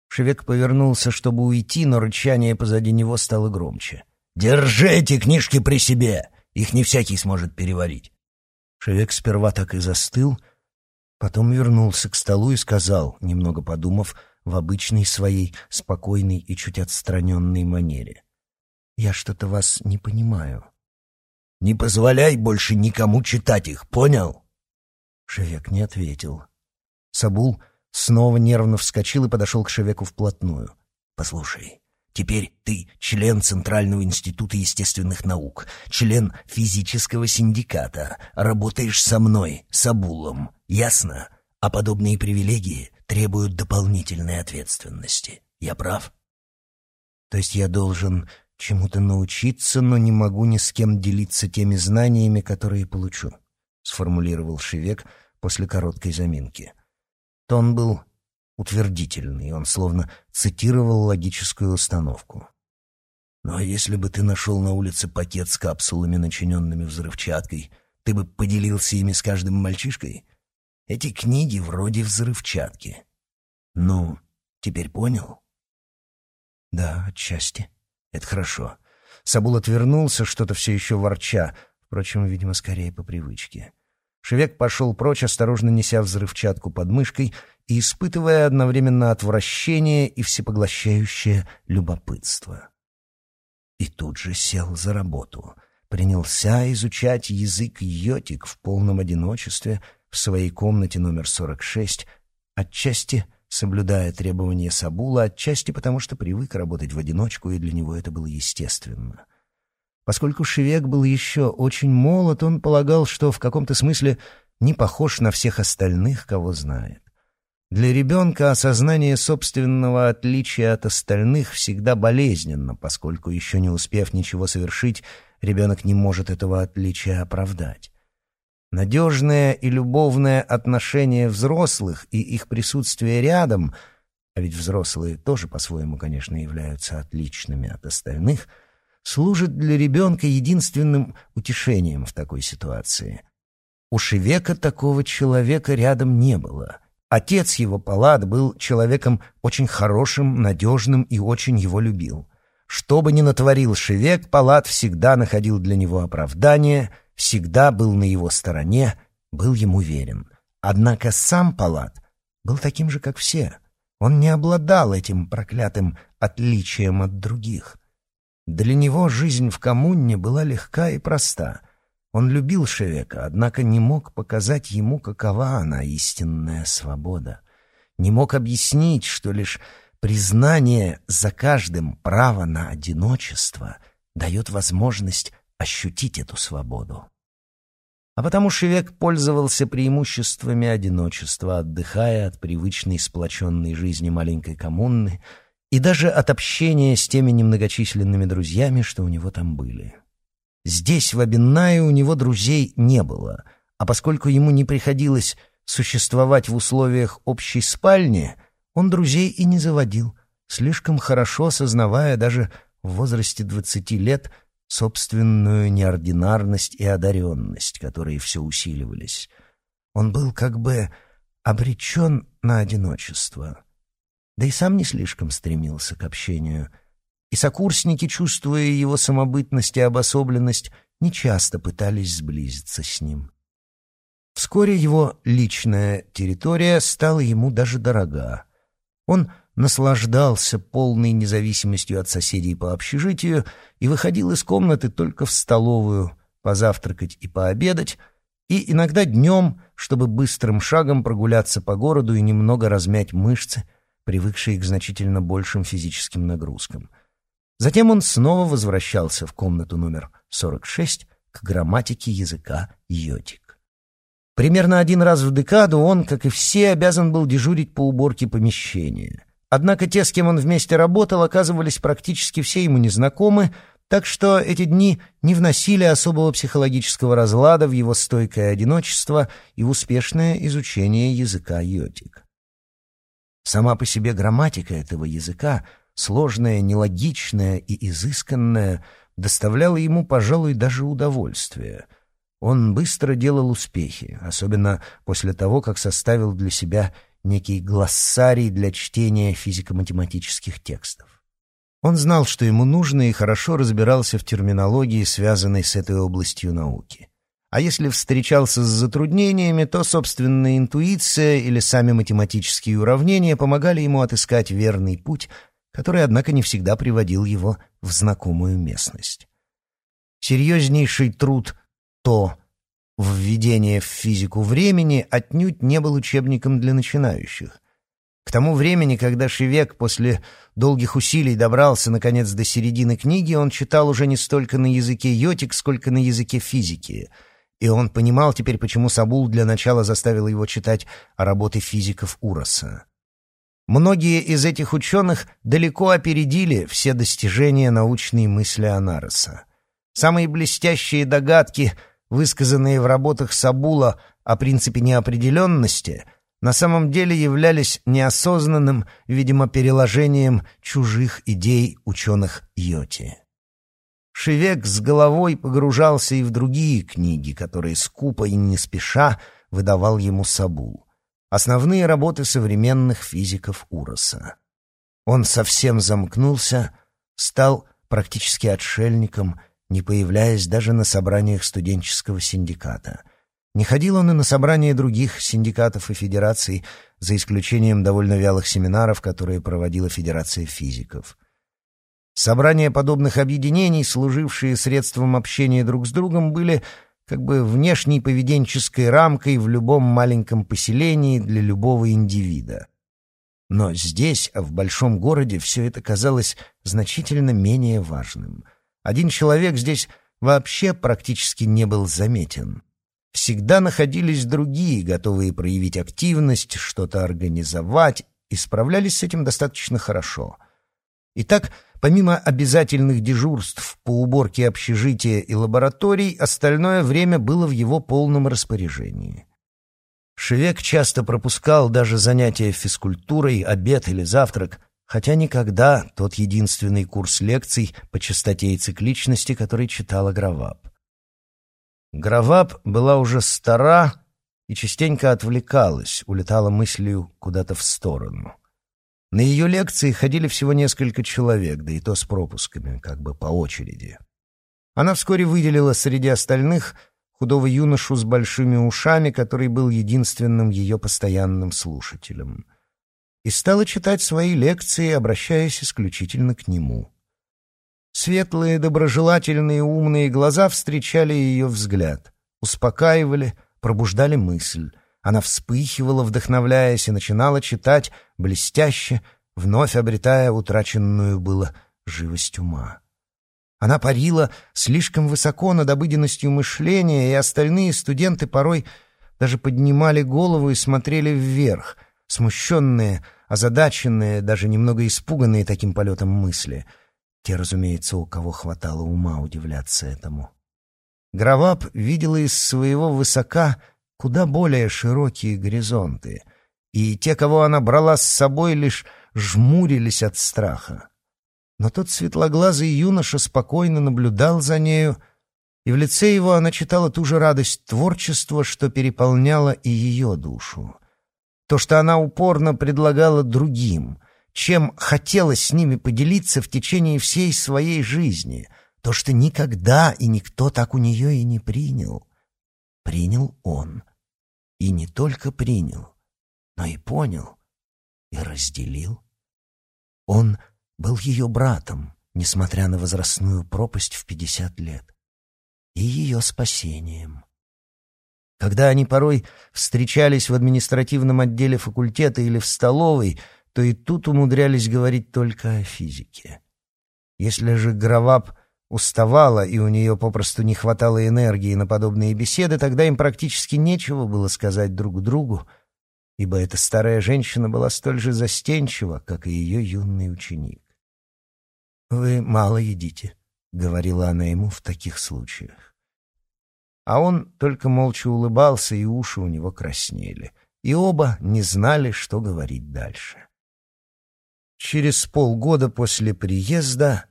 [SPEAKER 1] Шевек повернулся, чтобы уйти, но рычание позади него стало громче.
[SPEAKER 2] «Держи эти книжки при себе! Их не всякий сможет переварить!»
[SPEAKER 1] Шевек сперва так и застыл, потом вернулся к столу и сказал, немного подумав, в обычной своей спокойной и чуть отстраненной манере. Я что-то вас не понимаю.
[SPEAKER 2] Не позволяй больше никому читать их, понял?
[SPEAKER 1] Шевек не ответил. Сабул снова нервно вскочил и подошел к Шевеку вплотную.
[SPEAKER 2] Послушай, теперь ты член Центрального института естественных наук, член физического синдиката, работаешь со мной, Сабулом, ясно? А подобные привилегии требуют дополнительной ответственности. Я прав?
[SPEAKER 1] То есть я должен чему-то научиться, но не могу ни с кем делиться теми знаниями, которые получу», — сформулировал Шевек после короткой заминки. Тон был утвердительный, он словно цитировал логическую установку.
[SPEAKER 2] «Ну а если бы ты нашел на улице пакет с капсулами, начиненными взрывчаткой, ты бы поделился ими с каждым мальчишкой? Эти книги вроде взрывчатки. Ну, теперь понял?»
[SPEAKER 1] «Да, отчасти»,
[SPEAKER 2] это хорошо.
[SPEAKER 1] Сабул отвернулся, что-то все еще ворча, впрочем, видимо, скорее по привычке. Шевек пошел прочь, осторожно неся взрывчатку под мышкой и испытывая одновременно отвращение и всепоглощающее любопытство. И тут же сел за работу. Принялся изучать язык йотик в полном одиночестве в своей комнате номер 46, отчасти соблюдая требования Сабула, отчасти потому, что привык работать в одиночку, и для него это было естественно. Поскольку Шевек был еще очень молод, он полагал, что в каком-то смысле не похож на всех остальных, кого знает. Для ребенка осознание собственного отличия от остальных всегда болезненно, поскольку, еще не успев ничего совершить, ребенок не может этого отличия оправдать. Надежное и любовное отношение взрослых и их присутствие рядом а ведь взрослые тоже по-своему, конечно, являются отличными от остальных, служит для ребенка единственным утешением в такой ситуации. У Шевека такого человека рядом не было. Отец его, Палат, был человеком очень хорошим, надежным и очень его любил. Что бы ни натворил Шевек, Палат всегда находил для него оправдание, всегда был на его стороне, был ему верен. Однако сам Палат был таким же, как все. Он не обладал этим проклятым отличием от других. Для него жизнь в коммуне была легка и проста. Он любил Шевека, однако не мог показать ему, какова она, истинная свобода. Не мог объяснить, что лишь признание за каждым права на одиночество дает возможность ощутить эту свободу. А потому Шевек пользовался преимуществами одиночества, отдыхая от привычной сплоченной жизни маленькой коммуны и даже от общения с теми немногочисленными друзьями, что у него там были. Здесь, в Абиннае, у него друзей не было, а поскольку ему не приходилось существовать в условиях общей спальни, он друзей и не заводил, слишком хорошо осознавая даже в возрасте двадцати лет собственную неординарность и одаренность, которые все усиливались. Он был как бы обречен на одиночество — да и сам не слишком стремился к общению. И сокурсники, чувствуя его самобытность и обособленность, нечасто пытались сблизиться с ним. Вскоре его личная территория стала ему даже дорога. Он наслаждался полной независимостью от соседей по общежитию и выходил из комнаты только в столовую позавтракать и пообедать, и иногда днем, чтобы быстрым шагом прогуляться по городу и немного размять мышцы, привыкший к значительно большим физическим нагрузкам. Затем он снова возвращался в комнату номер 46 к грамматике языка йотик. Примерно один раз в декаду он, как и все, обязан был дежурить по уборке помещения. Однако те, с кем он вместе работал, оказывались практически все ему незнакомы, так что эти дни не вносили особого психологического разлада в его стойкое одиночество и успешное изучение языка йотик. Сама по себе грамматика этого языка, сложная, нелогичная и изысканная, доставляла ему, пожалуй, даже удовольствие. Он быстро делал успехи, особенно после того, как составил для себя некий глоссарий для чтения физико-математических текстов. Он знал, что ему нужно, и хорошо разбирался в терминологии, связанной с этой областью науки. А если встречался с затруднениями, то собственная интуиция или сами математические уравнения помогали ему отыскать верный путь, который, однако, не всегда приводил его в знакомую местность. Серьезнейший труд «То» введение в физику времени отнюдь не был учебником для начинающих. К тому времени, когда Шевек после долгих усилий добрался, наконец, до середины книги, он читал уже не столько на языке йотик, сколько на языке физики — и он понимал теперь, почему Сабул для начала заставил его читать работы физиков Уроса. Многие из этих ученых далеко опередили все достижения научной мысли Анароса. Самые блестящие догадки, высказанные в работах Сабула о принципе неопределенности, на самом деле являлись неосознанным, видимо, переложением чужих идей ученых Йоти. Шевек с головой погружался и в другие книги, которые скупо и не спеша выдавал ему Сабул. Основные работы современных физиков Уроса. Он совсем замкнулся, стал практически отшельником, не появляясь даже на собраниях студенческого синдиката. Не ходил он и на собрания других синдикатов и федераций, за исключением довольно вялых семинаров, которые проводила Федерация физиков. Собрания подобных объединений, служившие средством общения друг с другом, были как бы внешней поведенческой рамкой в любом маленьком поселении для любого индивида. Но здесь, в большом городе, все это казалось значительно менее важным. Один человек здесь вообще практически не был заметен. Всегда находились другие, готовые проявить активность, что-то организовать, и справлялись с этим достаточно хорошо. Итак, Помимо обязательных дежурств по уборке общежития и лабораторий, остальное время было в его полном распоряжении. Шевек часто пропускал даже занятия физкультурой, обед или завтрак, хотя никогда тот единственный курс лекций по частоте и цикличности, который читала Граваб. Граваб была уже стара и частенько отвлекалась, улетала мыслью куда-то в сторону. На ее лекции ходили всего несколько человек, да и то с пропусками, как бы по очереди. Она вскоре выделила среди остальных худого юношу с большими ушами, который был единственным ее постоянным слушателем, и стала читать свои лекции, обращаясь исключительно к нему. Светлые, доброжелательные, умные глаза встречали ее взгляд, успокаивали, пробуждали мысль. Она вспыхивала, вдохновляясь, и начинала читать блестяще, вновь обретая утраченную было живость ума. Она парила слишком высоко над обыденностью мышления, и остальные студенты порой даже поднимали голову и смотрели вверх, смущенные, озадаченные, даже немного испуганные таким полетом мысли. Те, разумеется, у кого хватало ума удивляться этому. Граваб видела из своего высока куда более широкие горизонты, и те, кого она брала с собой, лишь жмурились от страха. Но тот светлоглазый юноша спокойно наблюдал за нею, и в лице его она читала ту же радость творчества, что переполняла и ее душу. То, что она упорно предлагала другим, чем хотела с ними поделиться в течение всей своей жизни, то, что никогда и никто так у нее и не принял. Принял он. И не только принял, но и понял, и разделил. Он — был ее братом, несмотря на возрастную пропасть в пятьдесят лет, и ее спасением. Когда они порой встречались в административном отделе факультета или в столовой, то и тут умудрялись говорить только о физике. Если же Граваб уставала и у нее попросту не хватало энергии на подобные беседы, тогда им практически нечего было сказать друг другу, ибо эта старая женщина была столь же застенчива, как и ее юный ученик. «Вы мало едите», — говорила она ему в таких случаях. А он только молча улыбался, и уши у него краснели, и оба не знали, что говорить дальше. Через полгода после приезда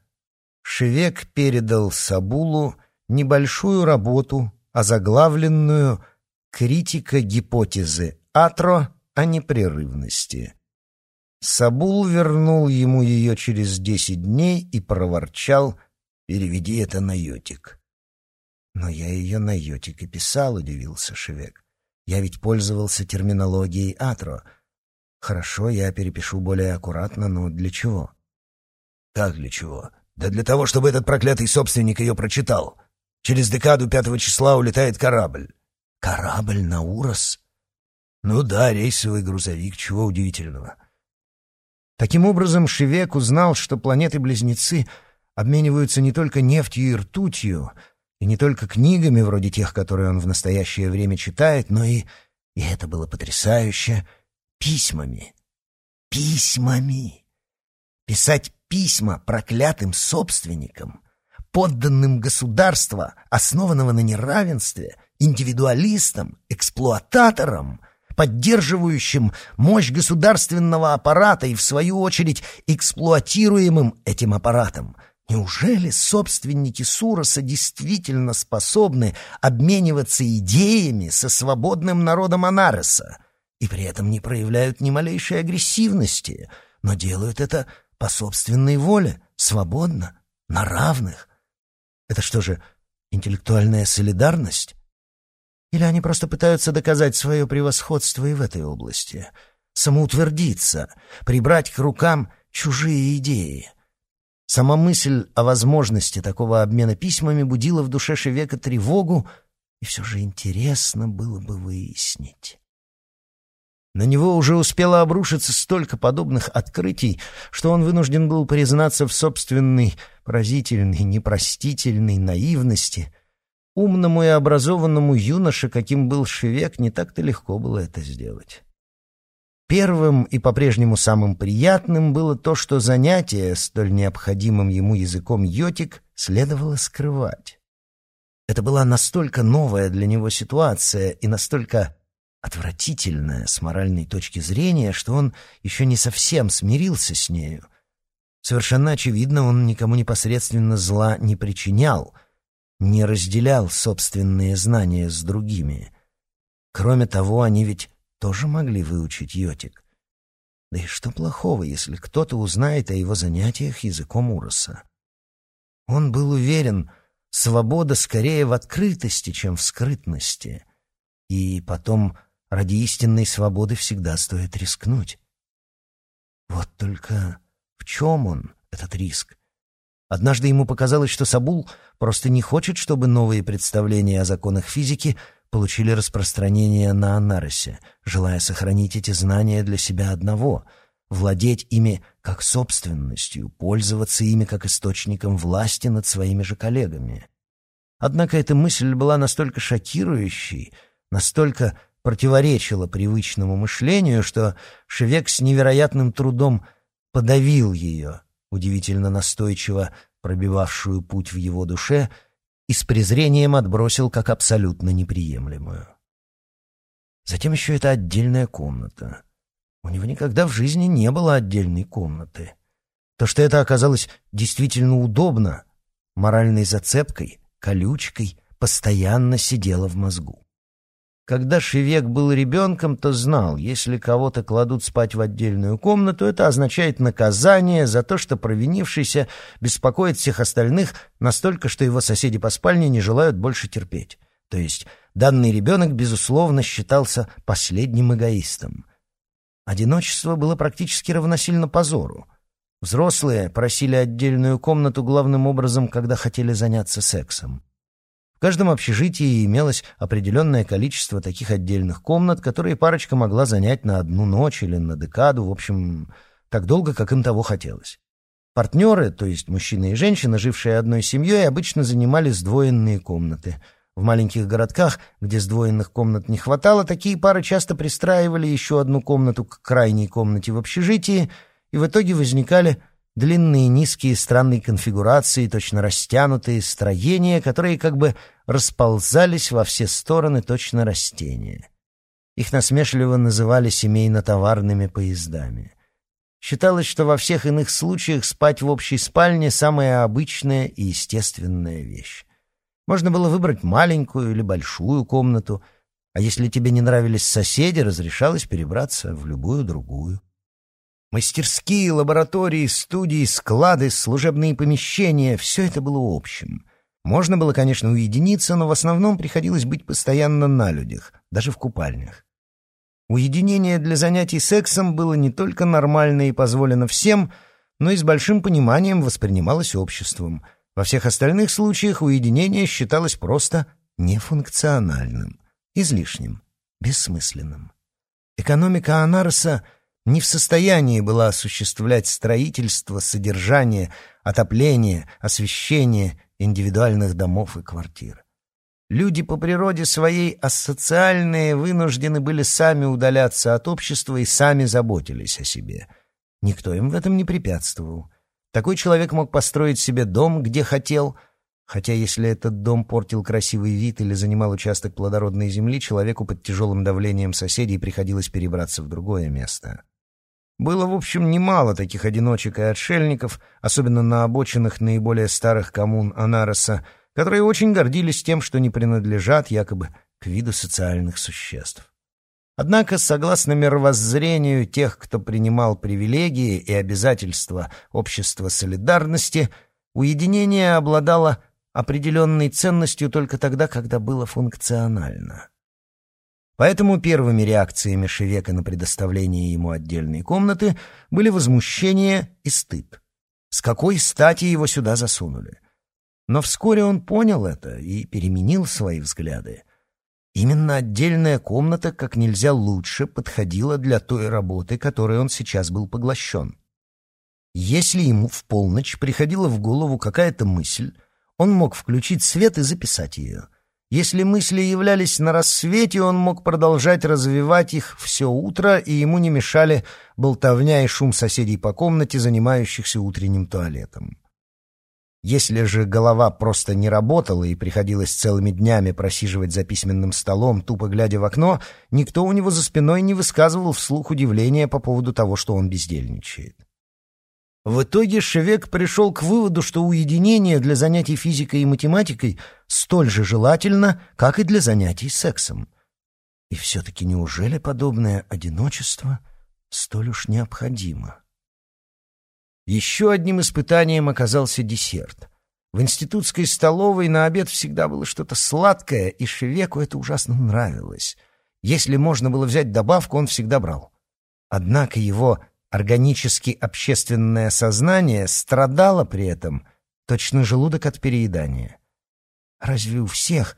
[SPEAKER 1] Шевек передал Сабулу небольшую работу, озаглавленную «Критика гипотезы Атро о непрерывности», Сабул вернул ему ее через десять дней и проворчал «Переведи это на йотик». «Но я ее на йотик и писал», — удивился Шевек. «Я ведь пользовался терминологией Атро. Хорошо, я перепишу более аккуратно, но для чего?» «Как для чего? Да для того, чтобы этот проклятый собственник ее прочитал. Через декаду пятого числа улетает корабль». «Корабль на Урос?» «Ну да, рейсовый грузовик, чего удивительного». Таким образом, Шевек узнал, что планеты-близнецы обмениваются не только нефтью и ртутью, и не только книгами, вроде тех, которые он в настоящее время читает, но и, и это было потрясающе, письмами. Письмами. Писать письма проклятым собственникам, подданным государства, основанного на неравенстве, индивидуалистам, эксплуататорам — поддерживающим мощь государственного аппарата и, в свою очередь, эксплуатируемым этим аппаратом. Неужели собственники Суроса действительно способны обмениваться идеями со свободным народом Анареса и при этом не проявляют ни малейшей агрессивности, но делают это по собственной воле, свободно, на равных? Это что же, интеллектуальная солидарность? Или они просто пытаются доказать свое превосходство и в этой области, самоутвердиться, прибрать к рукам чужие идеи? Сама мысль о возможности такого обмена письмами будила в душе Шевека тревогу, и все же интересно было бы выяснить. На него уже успело обрушиться столько подобных открытий, что он вынужден был признаться в собственной поразительной, непростительной наивности — Умному и образованному юноше, каким был Шевек, не так-то легко было это сделать. Первым и по-прежнему самым приятным было то, что занятие, столь необходимым ему языком йотик, следовало скрывать. Это была настолько новая для него ситуация и настолько отвратительная с моральной точки зрения, что он еще не совсем смирился с нею. Совершенно очевидно, он никому непосредственно зла не причинял, не разделял собственные знания с другими. Кроме того, они ведь тоже могли выучить йотик. Да и что плохого, если кто-то узнает о его занятиях языком Уроса? Он был уверен, свобода скорее в открытости, чем в скрытности. И потом, ради истинной свободы всегда стоит рискнуть. Вот только в чем он, этот риск? Однажды ему показалось, что Сабул просто не хочет, чтобы новые представления о законах физики получили распространение на Анаросе, желая сохранить эти знания для себя одного, владеть ими как собственностью, пользоваться ими как источником власти над своими же коллегами. Однако эта мысль была настолько шокирующей, настолько противоречила привычному мышлению, что Шевек с невероятным трудом подавил ее, удивительно настойчиво пробивавшую путь в его душе, и с презрением отбросил как абсолютно неприемлемую. Затем еще это отдельная комната. У него никогда в жизни не было отдельной комнаты. То, что это оказалось действительно удобно, моральной зацепкой, колючкой, постоянно сидело в мозгу. Когда Шевек был ребенком, то знал, если кого-то кладут спать в отдельную комнату, это означает наказание за то, что провинившийся беспокоит всех остальных настолько, что его соседи по спальне не желают больше терпеть. То есть данный ребенок, безусловно, считался последним эгоистом. Одиночество было практически равносильно позору. Взрослые просили отдельную комнату главным образом, когда хотели заняться сексом. Каждом общежитии имелось определенное количество таких отдельных комнат, которые парочка могла занять на одну ночь или на декаду, в общем, так долго, как им того хотелось. Партнеры, то есть мужчина и женщина, жившие одной семьей, обычно занимали сдвоенные комнаты. В маленьких городках, где сдвоенных комнат не хватало, такие пары часто пристраивали еще одну комнату к крайней комнате в общежитии, и в итоге возникали длинные низкие странные конфигурации, точно растянутые строения, которые как бы расползались во все стороны точно растения. Их насмешливо называли семейно-товарными поездами. Считалось, что во всех иных случаях спать в общей спальне — самая обычная и естественная вещь. Можно было выбрать маленькую или большую комнату, а если тебе не нравились соседи, разрешалось перебраться в любую другую. Мастерские, лаборатории, студии, склады, служебные помещения — все это было общим. Можно было, конечно, уединиться, но в основном приходилось быть постоянно на людях, даже в купальнях. Уединение для занятий сексом было не только нормально и позволено всем, но и с большим пониманием воспринималось обществом. Во всех остальных случаях уединение считалось просто нефункциональным, излишним, бессмысленным. Экономика Анароса — не в состоянии была осуществлять строительство, содержание, отопление, освещение индивидуальных домов и квартир. Люди по природе своей асоциальные вынуждены были сами удаляться от общества и сами заботились о себе. Никто им в этом не препятствовал. Такой человек мог построить себе дом, где хотел, хотя если этот дом портил красивый вид или занимал участок плодородной земли, человеку под тяжелым давлением соседей приходилось перебраться в другое место. Было, в общем, немало таких одиночек и отшельников, особенно на обочинах наиболее старых коммун Анароса, которые очень гордились тем, что не принадлежат якобы к виду социальных существ. Однако, согласно мировоззрению тех, кто принимал привилегии и обязательства общества солидарности, уединение обладало определенной ценностью только тогда, когда было функционально. Поэтому первыми реакциями Шевека на предоставление ему отдельной комнаты были возмущение и стыд. С какой стати его сюда засунули? Но вскоре он понял это и переменил свои взгляды. Именно отдельная комната как нельзя лучше подходила для той работы, которой он сейчас был поглощен. Если ему в полночь приходила в голову какая-то мысль, он мог включить свет и записать ее — если мысли являлись на рассвете, он мог продолжать развивать их все утро, и ему не мешали болтовня и шум соседей по комнате, занимающихся утренним туалетом. Если же голова просто не работала и приходилось целыми днями просиживать за письменным столом, тупо глядя в окно, никто у него за спиной не высказывал вслух удивления по поводу того, что он бездельничает. В итоге Шевек пришел к выводу, что уединение для занятий физикой и математикой столь же желательно, как и для занятий сексом. И все-таки неужели подобное одиночество столь уж необходимо? Еще одним испытанием оказался десерт. В институтской столовой на обед всегда было что-то сладкое, и Шевеку это ужасно нравилось. Если можно было взять добавку, он всегда брал. Однако его органически общественное сознание страдало при этом, точно желудок от переедания. Разве у всех,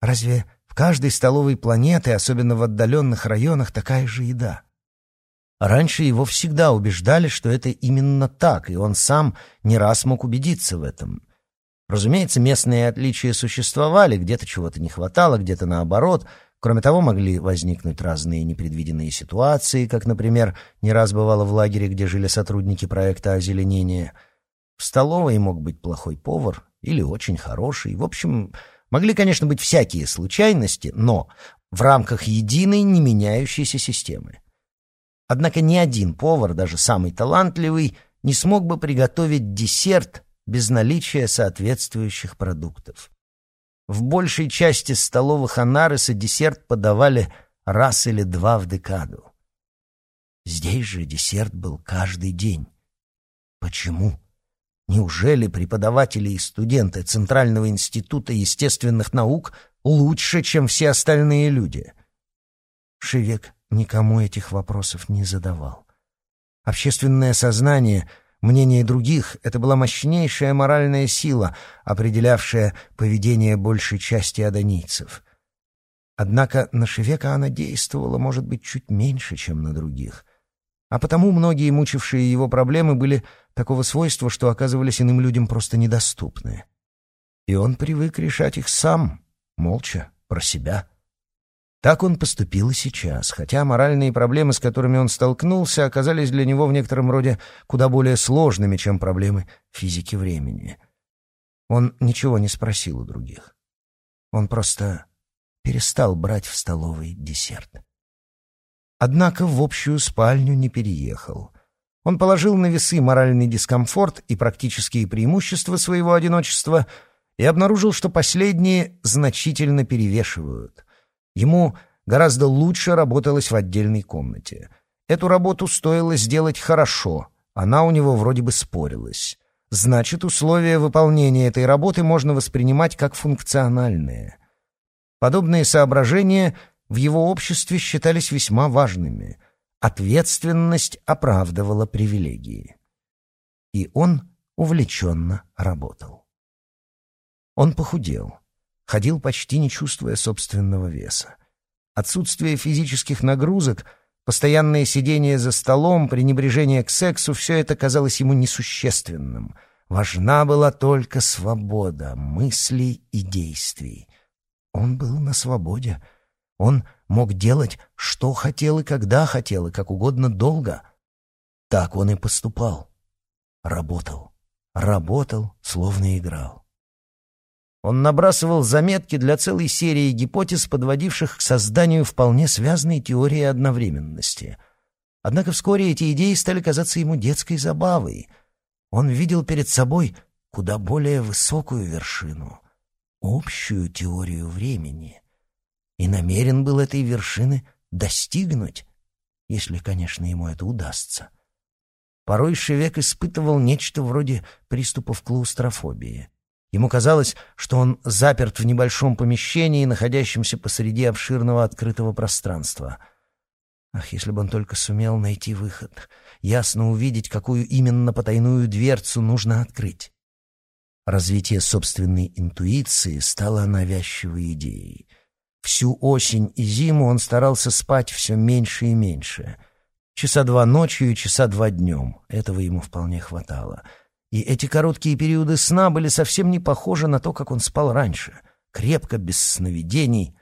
[SPEAKER 1] разве в каждой столовой планеты, особенно в отдаленных районах, такая же еда? Раньше его всегда убеждали, что это именно так, и он сам не раз мог убедиться в этом. Разумеется, местные отличия существовали, где-то чего-то не хватало, где-то наоборот. Кроме того, могли возникнуть разные непредвиденные ситуации, как, например, не раз бывало в лагере, где жили сотрудники проекта озеленения. В столовой мог быть плохой повар или очень хороший. В общем, могли, конечно, быть всякие случайности, но в рамках единой не меняющейся системы. Однако ни один повар, даже самый талантливый, не смог бы приготовить десерт без наличия соответствующих продуктов. В большей части столовых Анареса десерт подавали раз или два в декаду. Здесь же десерт был каждый день. Почему? Неужели преподаватели и студенты Центрального института естественных наук лучше, чем все остальные люди? Шевек никому этих вопросов не задавал. Общественное сознание, мнение других — это была мощнейшая моральная сила, определявшая поведение большей части адонийцев. Однако на Шевека она действовала, может быть, чуть меньше, чем на других. А потому многие мучившие его проблемы были такого свойства, что оказывались иным людям просто недоступны. И он привык решать их сам, молча, про себя — так он поступил и сейчас, хотя моральные проблемы, с которыми он столкнулся, оказались для него в некотором роде куда более сложными, чем проблемы физики времени. Он ничего не спросил у других. Он просто перестал брать в столовой десерт. Однако в общую спальню не переехал. Он положил на весы моральный дискомфорт и практические преимущества своего одиночества и обнаружил, что последние значительно перевешивают — Ему гораздо лучше работалось в отдельной комнате. Эту работу стоило сделать хорошо, она у него вроде бы спорилась. Значит, условия выполнения этой работы можно воспринимать как функциональные. Подобные соображения в его обществе считались весьма важными. Ответственность оправдывала привилегии. И он увлеченно работал. Он похудел ходил почти не чувствуя собственного веса. Отсутствие физических нагрузок, постоянное сидение за столом, пренебрежение к сексу — все это казалось ему несущественным. Важна была только свобода мыслей и действий. Он был на свободе. Он мог делать, что хотел и когда хотел, и как угодно долго. Так он и поступал. Работал. Работал, словно играл. Он набрасывал заметки для целой серии гипотез, подводивших к созданию вполне связанной теории одновременности. Однако вскоре эти идеи стали казаться ему детской забавой. Он видел перед собой куда более высокую вершину — общую теорию времени. И намерен был этой вершины достигнуть, если, конечно, ему это удастся. Порой Шевек испытывал нечто вроде приступов клаустрофобии — Ему казалось, что он заперт в небольшом помещении, находящемся посреди обширного открытого пространства. Ах, если бы он только сумел найти выход, ясно увидеть, какую именно потайную дверцу нужно открыть. Развитие собственной интуиции стало навязчивой идеей. Всю осень и зиму он старался спать все меньше и меньше. Часа два ночью и часа два днем. Этого ему вполне хватало — и эти короткие периоды сна были совсем не похожи на то, как он спал раньше. Крепко, без сновидений.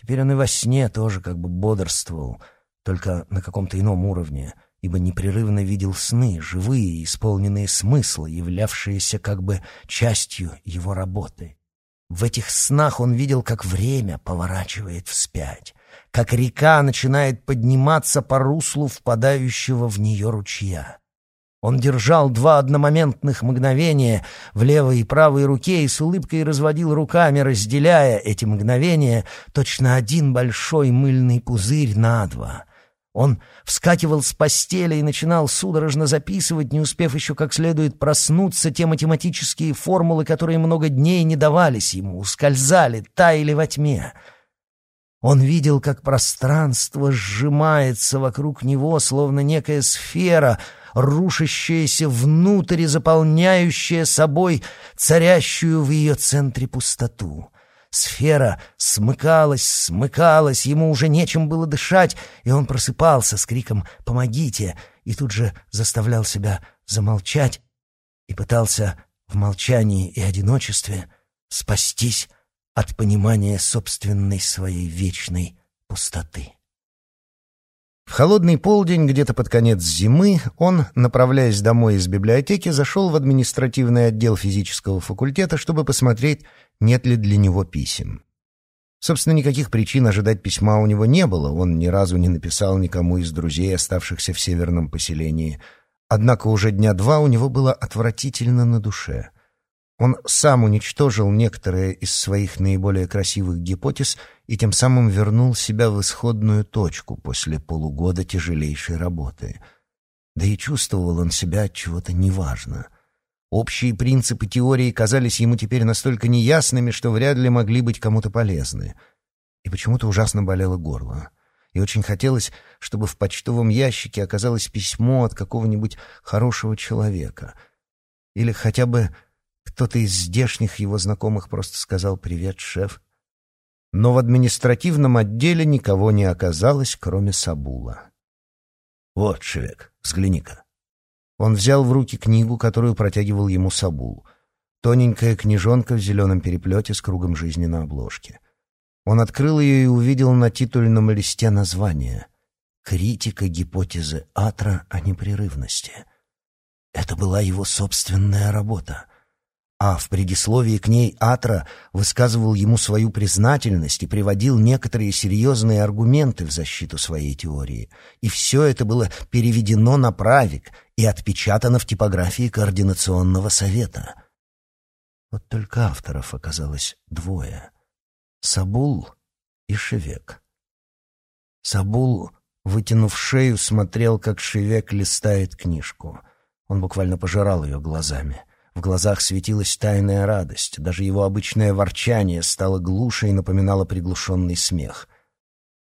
[SPEAKER 1] Теперь он и во сне тоже как бы бодрствовал, только на каком-то ином уровне, ибо непрерывно видел сны, живые, исполненные смысла, являвшиеся как бы частью его работы. В этих снах он видел, как время поворачивает вспять, как река начинает подниматься по руслу впадающего в нее ручья. Он держал два одномоментных мгновения в левой и правой руке и с улыбкой разводил руками, разделяя эти мгновения, точно один большой мыльный пузырь на два. Он вскакивал с постели и начинал судорожно записывать, не успев еще как следует проснуться, те математические формулы, которые много дней не давались ему, ускользали, таяли во тьме. Он видел, как пространство сжимается вокруг него, словно некая сфера, рушащаяся внутрь и заполняющая собой царящую в ее центре пустоту. Сфера смыкалась, смыкалась, ему уже нечем было дышать, и он просыпался с криком «Помогите!» и тут же заставлял себя замолчать и пытался в молчании и одиночестве спастись от понимания собственной своей вечной пустоты. В холодный полдень, где-то под конец зимы, он, направляясь домой из библиотеки, зашел в административный отдел физического факультета, чтобы посмотреть, нет ли для него писем. Собственно, никаких причин ожидать письма у него не было, он ни разу не написал никому из друзей, оставшихся в северном поселении. Однако уже дня два у него было отвратительно на душе. Он сам уничтожил некоторые из своих наиболее красивых гипотез и тем самым вернул себя в исходную точку после полугода тяжелейшей работы. Да и чувствовал он себя от чего-то неважно. Общие принципы теории казались ему теперь настолько неясными, что вряд ли могли быть кому-то полезны. И почему-то ужасно болело горло. И очень хотелось, чтобы в почтовом ящике оказалось письмо от какого-нибудь хорошего человека. Или хотя бы кто-то из здешних его знакомых просто сказал «Привет, шеф». Но в административном отделе никого не оказалось, кроме Сабула. «Вот, Шевек, взгляни-ка». Он взял в руки книгу, которую протягивал ему Сабул. Тоненькая книжонка в зеленом переплете с кругом жизни на обложке. Он открыл ее и увидел на титульном листе название «Критика гипотезы Атра о непрерывности». Это была его собственная работа — а в предисловии к ней Атра высказывал ему свою признательность и приводил некоторые серьезные аргументы в защиту своей теории. И все это было переведено на правик и отпечатано в типографии Координационного совета. Вот только авторов оказалось двое — Сабул и Шевек. Сабул, вытянув шею, смотрел, как Шевек листает книжку. Он буквально пожирал ее глазами — в глазах светилась тайная радость. Даже его обычное ворчание стало глуше и напоминало приглушенный смех.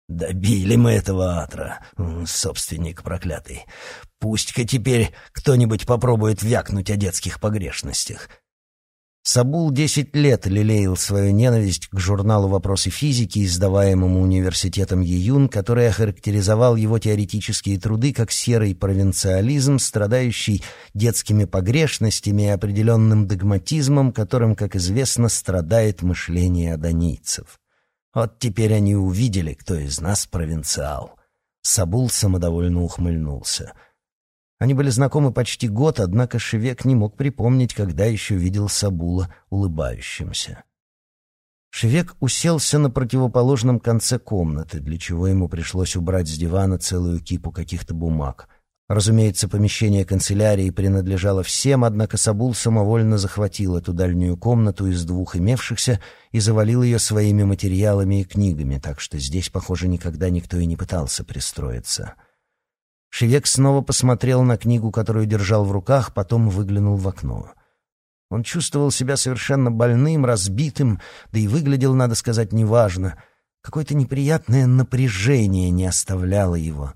[SPEAKER 1] «Добили мы этого Атра, собственник проклятый. Пусть-ка теперь кто-нибудь попробует вякнуть о детских погрешностях. Сабул десять лет лелеял свою ненависть к журналу «Вопросы физики», издаваемому университетом Июн, который охарактеризовал его теоретические труды как серый провинциализм, страдающий детскими погрешностями и определенным догматизмом, которым, как известно, страдает мышление адонийцев. Вот теперь они увидели, кто из нас провинциал. Сабул самодовольно ухмыльнулся — они были знакомы почти год, однако Шевек не мог припомнить, когда еще видел Сабула улыбающимся. Шевек уселся на противоположном конце комнаты, для чего ему пришлось убрать с дивана целую кипу каких-то бумаг. Разумеется, помещение канцелярии принадлежало всем, однако Сабул самовольно захватил эту дальнюю комнату из двух имевшихся и завалил ее своими материалами и книгами, так что здесь, похоже, никогда никто и не пытался пристроиться. — Шевек снова посмотрел на книгу, которую держал в руках, потом выглянул в окно. Он чувствовал себя совершенно больным, разбитым, да и выглядел, надо сказать, неважно. Какое-то неприятное напряжение не оставляло его.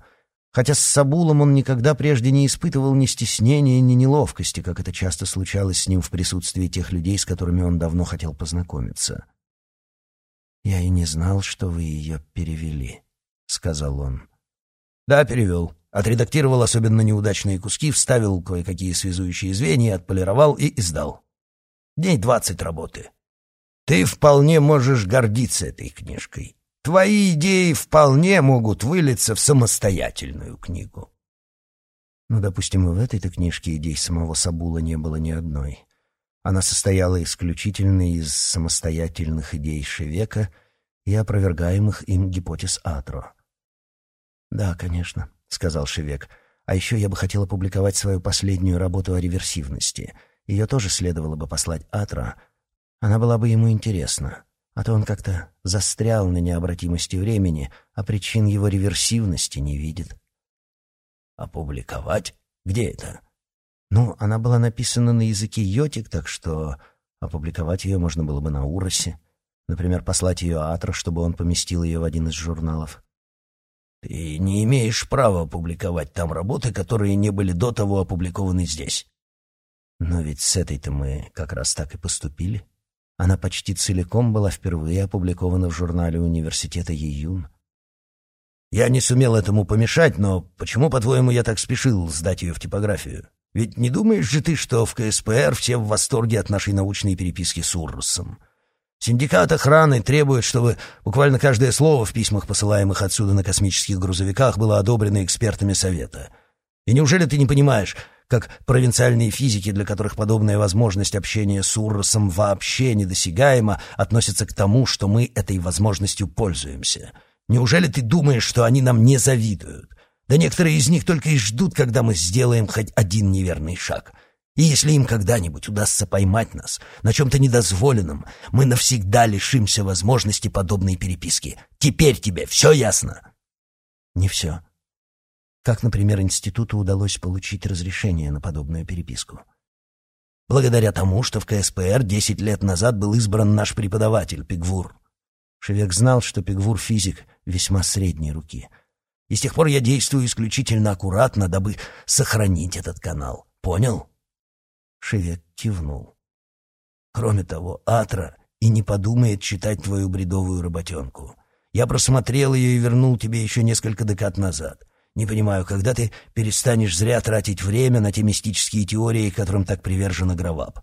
[SPEAKER 1] Хотя с Сабулом он никогда прежде не испытывал ни стеснения, ни неловкости, как это часто случалось с ним в присутствии тех людей, с которыми он давно хотел познакомиться. «Я и не знал, что вы ее перевели», — сказал он. «Да, перевел», Отредактировал особенно неудачные куски, вставил кое-какие связующие звенья, отполировал и издал. Дней двадцать работы. Ты вполне можешь гордиться этой книжкой. Твои идеи вполне могут вылиться в самостоятельную книгу. Ну, допустим, и в этой-то книжке идей самого Сабула не было ни одной. Она состояла исключительно из самостоятельных идей Шевека и опровергаемых им гипотез Атро. «Да, конечно», — сказал Шевек. «А еще я бы хотел опубликовать свою последнюю работу о реверсивности. Ее тоже следовало бы послать Атро. Она была бы ему интересна. А то он как-то застрял на необратимости времени, а причин его реверсивности не видит».
[SPEAKER 2] «Опубликовать? Где это?»
[SPEAKER 1] «Ну, она была написана на языке йотик, так что опубликовать ее можно было бы на Уросе. Например, послать ее Атро, чтобы он поместил ее в один из журналов».
[SPEAKER 2] «Ты не имеешь права опубликовать там работы, которые не были до того опубликованы здесь».
[SPEAKER 1] «Но ведь с этой-то мы как раз так и поступили. Она почти целиком была впервые опубликована в журнале университета Июн.
[SPEAKER 2] Я не сумел этому помешать, но почему, по-твоему, я так спешил сдать ее в типографию? Ведь не думаешь же ты, что в КСПР все в восторге от нашей научной переписки с Уррасом? Синдикат охраны требует, чтобы буквально каждое слово в письмах, посылаемых отсюда на космических грузовиках, было одобрено экспертами Совета. И неужели ты не понимаешь, как провинциальные физики, для которых подобная возможность общения с Уррасом вообще недосягаема, относятся к тому, что мы этой возможностью пользуемся?» Неужели ты думаешь, что они нам не завидуют? Да некоторые из них только и ждут, когда мы сделаем хоть один неверный шаг. И если им когда-нибудь удастся поймать нас на чем-то недозволенном, мы навсегда лишимся возможности подобной переписки. Теперь тебе все ясно?»
[SPEAKER 1] «Не все. Как, например, институту удалось получить разрешение на подобную переписку?»
[SPEAKER 2] «Благодаря тому, что в КСПР десять лет назад был избран наш преподаватель Пигвур».
[SPEAKER 1] Шевек знал, что Пигвур физик весьма средней руки.
[SPEAKER 2] И с тех пор я действую исключительно аккуратно, дабы сохранить этот канал. Понял?
[SPEAKER 1] Шевек кивнул.
[SPEAKER 2] Кроме того, Атра и не подумает читать твою бредовую работенку. Я просмотрел ее и вернул тебе еще несколько декад назад. Не понимаю, когда ты перестанешь зря тратить время на те мистические теории, которым так привержена Граваб.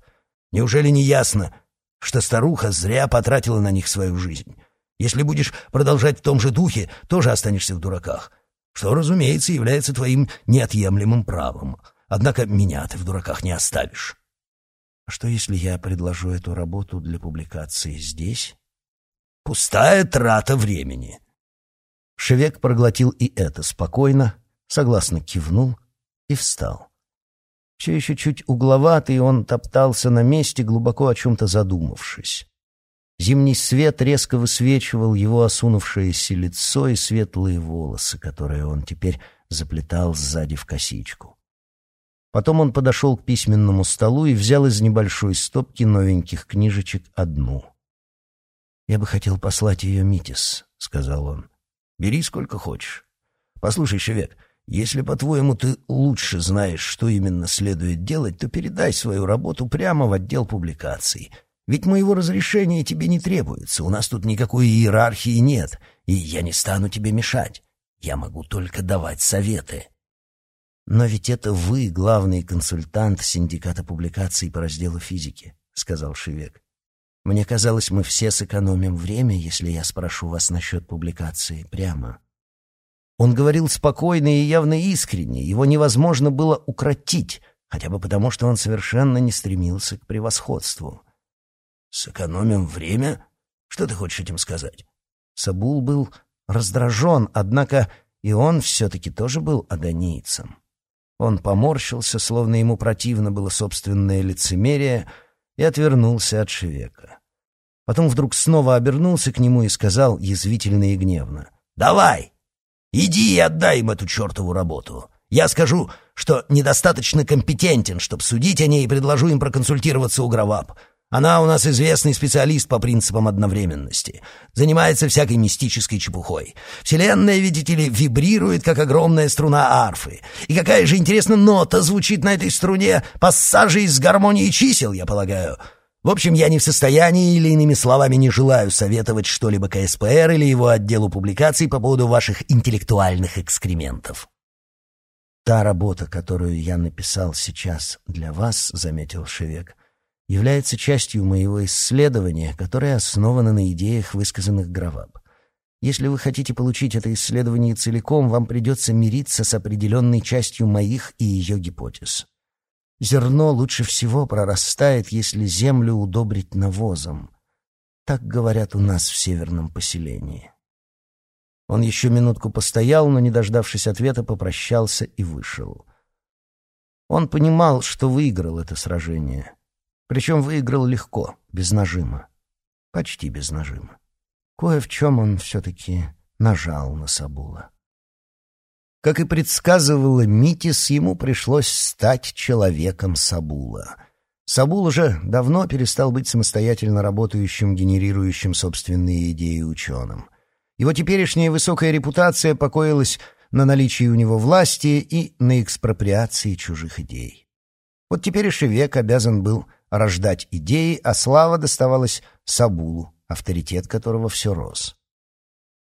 [SPEAKER 2] Неужели не ясно, что старуха зря потратила на них свою жизнь? Если будешь продолжать в том же духе, тоже останешься в дураках. Что, разумеется, является твоим неотъемлемым правом. Однако меня ты в дураках не оставишь.
[SPEAKER 1] А что, если я предложу эту работу для публикации здесь?
[SPEAKER 2] Пустая трата времени.
[SPEAKER 1] Шевек проглотил и это спокойно, согласно кивнул и встал. Все еще чуть угловатый, он топтался на месте, глубоко о чем-то задумавшись. Зимний свет резко высвечивал его осунувшееся лицо и светлые волосы, которые он теперь заплетал сзади в косичку. Потом он подошел к письменному столу и взял из небольшой стопки новеньких книжечек одну. «Я бы хотел послать ее Митис», — сказал он.
[SPEAKER 2] «Бери сколько хочешь. Послушай, Шевек, если, по-твоему, ты лучше знаешь, что именно следует делать, то передай свою работу прямо в отдел публикаций». Ведь моего разрешения тебе не требуется, у нас тут никакой иерархии нет, и я не стану тебе мешать. Я могу только давать советы.
[SPEAKER 1] Но ведь это вы главный консультант синдиката публикаций по разделу физики, сказал Шевек. Мне казалось, мы все сэкономим время, если я спрошу вас насчет публикации прямо. Он говорил спокойно и явно искренне, его невозможно было укротить, хотя бы потому, что он совершенно не стремился к превосходству.
[SPEAKER 2] «Сэкономим время? Что ты хочешь этим сказать?»
[SPEAKER 1] Сабул был раздражен, однако и он все-таки тоже был адонийцем. Он поморщился, словно ему противно было собственное лицемерие, и отвернулся от Шевека. Потом вдруг снова обернулся к нему и сказал язвительно и гневно.
[SPEAKER 2] «Давай! Иди и отдай им эту чертову работу. Я скажу, что недостаточно компетентен, чтобы судить о ней, и предложу им проконсультироваться у Граваб. Она у нас известный специалист по принципам одновременности. Занимается всякой мистической чепухой. Вселенная, видите ли, вибрирует, как огромная струна арфы. И какая же, интересно, нота звучит на этой струне? Пассажи из гармонии чисел, я полагаю. В общем, я не в состоянии или иными словами не желаю советовать что-либо КСПР или его отделу публикаций по поводу ваших интеллектуальных экскрементов.
[SPEAKER 1] Та работа, которую я написал сейчас для вас, заметил Шевек, является частью моего исследования, которое основано на идеях, высказанных Граваб. Если вы хотите получить это исследование целиком, вам придется мириться с определенной частью моих и ее гипотез. Зерно лучше всего прорастает, если землю удобрить навозом. Так говорят у нас в северном поселении. Он еще минутку постоял, но, не дождавшись ответа, попрощался и вышел. Он понимал, что выиграл это сражение. Причем выиграл легко, без нажима. Почти без нажима. Кое в чем он все-таки нажал на Сабула. Как и предсказывала Митис, ему пришлось стать человеком Сабула. Сабул уже давно перестал быть самостоятельно работающим, генерирующим собственные идеи ученым. Его теперешняя высокая репутация покоилась на наличии у него власти и на экспроприации чужих идей. Вот теперь и Шевек обязан был рождать идеи, а слава доставалась Сабулу, авторитет которого все рос.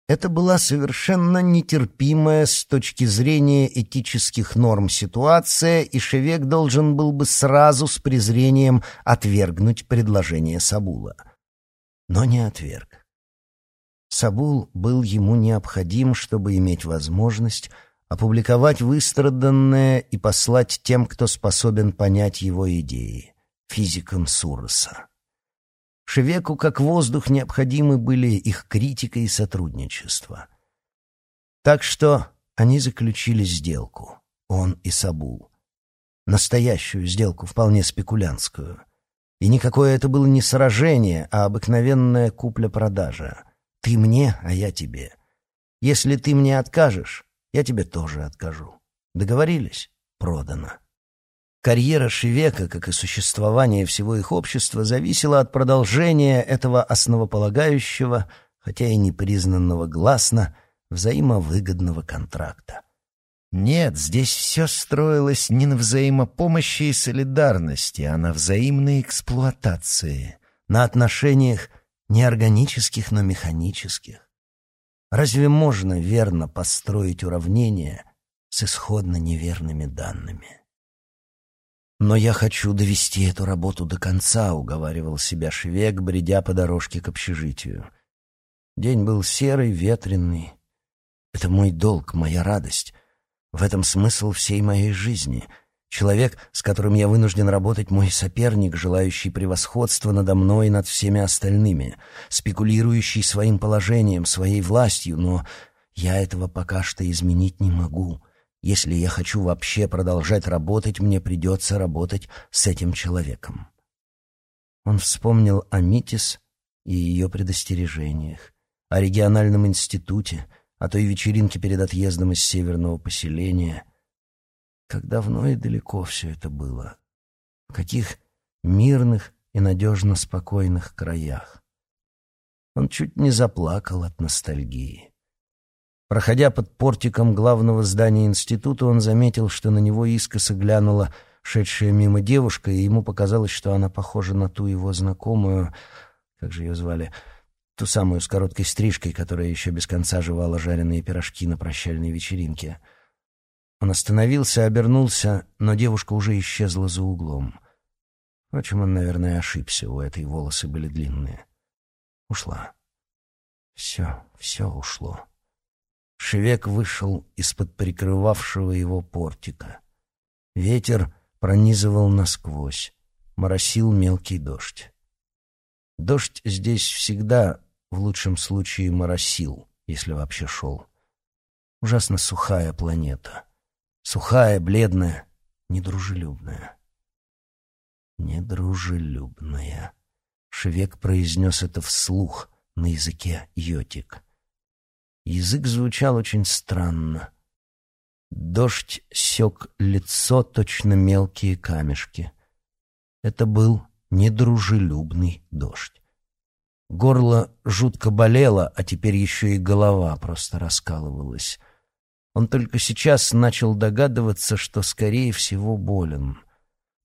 [SPEAKER 1] Это была совершенно нетерпимая с точки зрения этических норм ситуация, и Шевек должен был бы сразу с презрением отвергнуть предложение Сабула. Но не отверг. Сабул был ему необходим, чтобы иметь возможность опубликовать выстраданное и послать тем, кто способен понять его идеи, физикам Суроса. Шевеку, как воздух, необходимы были их критика и сотрудничество. Так что они заключили сделку, он и Сабул. Настоящую сделку, вполне спекулянтскую. И никакое это было не сражение, а обыкновенная купля-продажа. Ты мне, а я тебе. Если ты мне откажешь, я тебе тоже откажу. Договорились? Продано. Карьера Шевека, как и существование всего их общества, зависела от продолжения этого основополагающего, хотя и непризнанного гласно, взаимовыгодного контракта. Нет, здесь все строилось не на взаимопомощи и солидарности, а на взаимной эксплуатации, на отношениях не органических, но механических. Разве можно верно построить уравнение с исходно неверными данными? «Но я хочу довести эту работу до конца», — уговаривал себя Швек, бредя по дорожке к общежитию. День был серый, ветреный. Это мой долг, моя радость. В этом смысл всей моей жизни. Человек, с которым я вынужден работать, мой соперник, желающий превосходства надо мной и над всеми остальными, спекулирующий своим положением, своей властью, но я этого пока что изменить не могу. Если я хочу вообще продолжать работать, мне придется работать с этим человеком. Он вспомнил о Митис и ее предостережениях, о региональном институте, о той вечеринке перед отъездом из северного поселения. Как давно и далеко все это было. В каких мирных и надежно спокойных краях. Он чуть не заплакал от ностальгии. Проходя под портиком главного здания института, он заметил, что на него искоса глянула шедшая мимо девушка, и ему показалось, что она похожа на ту его знакомую, как же ее звали, ту самую с короткой стрижкой, которая еще без конца жевала жареные пирожки на прощальной вечеринке. Он остановился, обернулся, но девушка уже исчезла за углом. Впрочем, он, наверное, ошибся, у этой волосы были длинные. Ушла. Все, все ушло. Шевек вышел из-под прикрывавшего его портика. Ветер пронизывал насквозь, моросил мелкий дождь. Дождь здесь всегда, в лучшем случае, моросил, если вообще шел. Ужасно сухая планета. Сухая, бледная, недружелюбная. Недружелюбная. Шевек произнес это вслух на языке йотик. Язык звучал очень странно. Дождь сёк лицо, точно мелкие камешки. Это был недружелюбный дождь. Горло жутко болело, а теперь еще и голова просто раскалывалась. Он только сейчас начал догадываться, что, скорее всего, болен.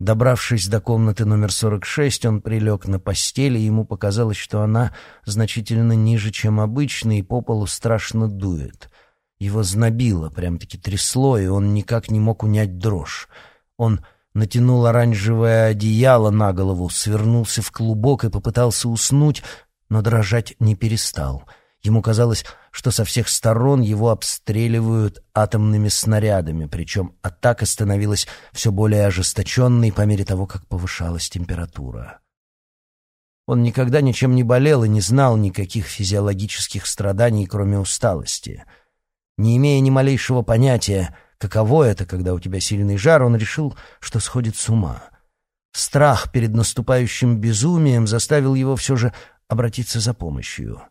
[SPEAKER 1] Добравшись до комнаты номер 46, он прилег на постели, и ему показалось, что она значительно ниже, чем обычно, и по полу страшно дует. Его знобило, прям-таки трясло, и он никак не мог унять дрожь. Он натянул оранжевое одеяло на голову, свернулся в клубок и попытался уснуть, но дрожать не перестал. Ему казалось, что со всех сторон его обстреливают атомными снарядами, причем атака становилась все более ожесточенной по мере того, как повышалась температура. Он никогда ничем не болел и не знал никаких физиологических страданий, кроме усталости. Не имея ни малейшего понятия, каково это, когда у тебя сильный жар, он решил, что сходит с ума. Страх перед наступающим безумием заставил его все же обратиться за помощью.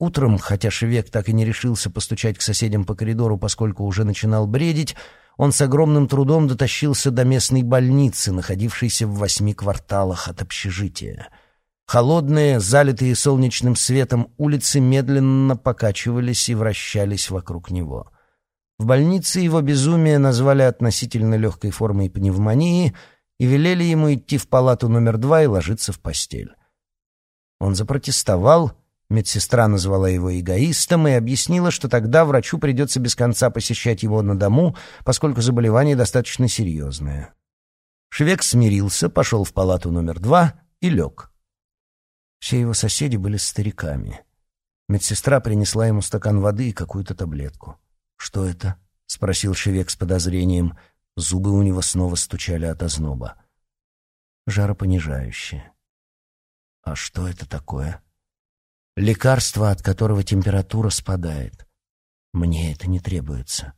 [SPEAKER 1] Утром, хотя Шевек так и не решился постучать к соседям по коридору, поскольку уже начинал бредить, он с огромным трудом дотащился до местной больницы, находившейся в восьми кварталах от общежития. Холодные, залитые солнечным светом улицы медленно покачивались и вращались вокруг него. В больнице его безумие назвали относительно легкой формой пневмонии и велели ему идти в палату номер два и ложиться в постель. Он запротестовал — Медсестра назвала его эгоистом и объяснила, что тогда врачу придется без конца посещать его на дому, поскольку заболевание достаточно серьезное. Швек смирился, пошел в палату номер два и лег. Все его соседи были стариками. Медсестра принесла ему стакан воды и какую-то таблетку. «Что это?» — спросил Шевек с подозрением. Зубы у него снова стучали от озноба. «Жаропонижающее». «А что это такое?» Лекарство, от которого температура спадает. Мне это не требуется.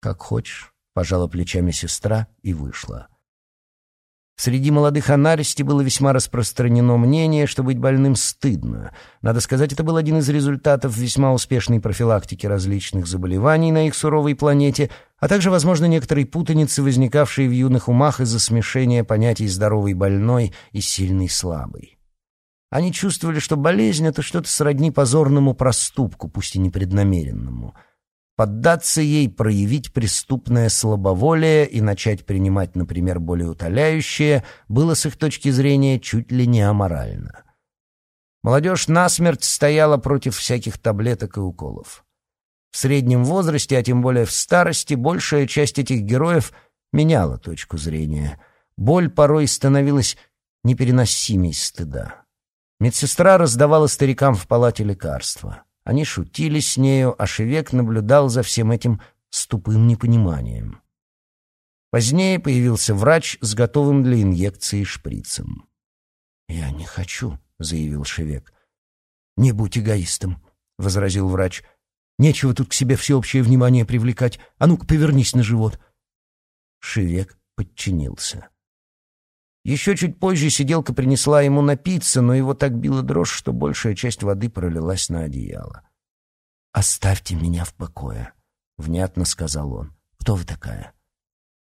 [SPEAKER 1] Как хочешь, пожала плечами сестра и вышла. Среди молодых анаристи было весьма распространено мнение, что быть больным стыдно. Надо сказать, это был один из результатов весьма успешной профилактики различных заболеваний на их суровой планете, а также, возможно, некоторой путаницы, возникавшей в юных умах из-за смешения понятий «здоровый больной» и «сильный слабый». Они чувствовали, что болезнь — это что-то сродни позорному проступку, пусть и непреднамеренному. Поддаться ей, проявить преступное слабоволие и начать принимать, например, более утоляющее, было с их точки зрения чуть ли не аморально. Молодежь насмерть стояла против всяких таблеток и уколов. В среднем возрасте, а тем более в старости, большая часть этих героев меняла точку зрения. Боль порой становилась непереносимей стыда. Медсестра раздавала старикам в палате лекарства. Они шутили с нею, а Шевек наблюдал за всем этим с тупым непониманием. Позднее появился врач с готовым для инъекции шприцем. «Я не хочу», — заявил Шевек. «Не будь эгоистом», — возразил врач. «Нечего тут к себе всеобщее внимание привлекать. А ну-ка, повернись на живот». Шевек подчинился. Еще чуть позже сиделка принесла ему напиться, но его так била дрожь, что большая часть воды пролилась на одеяло. «Оставьте меня в покое», — внятно сказал он. «Кто вы такая?»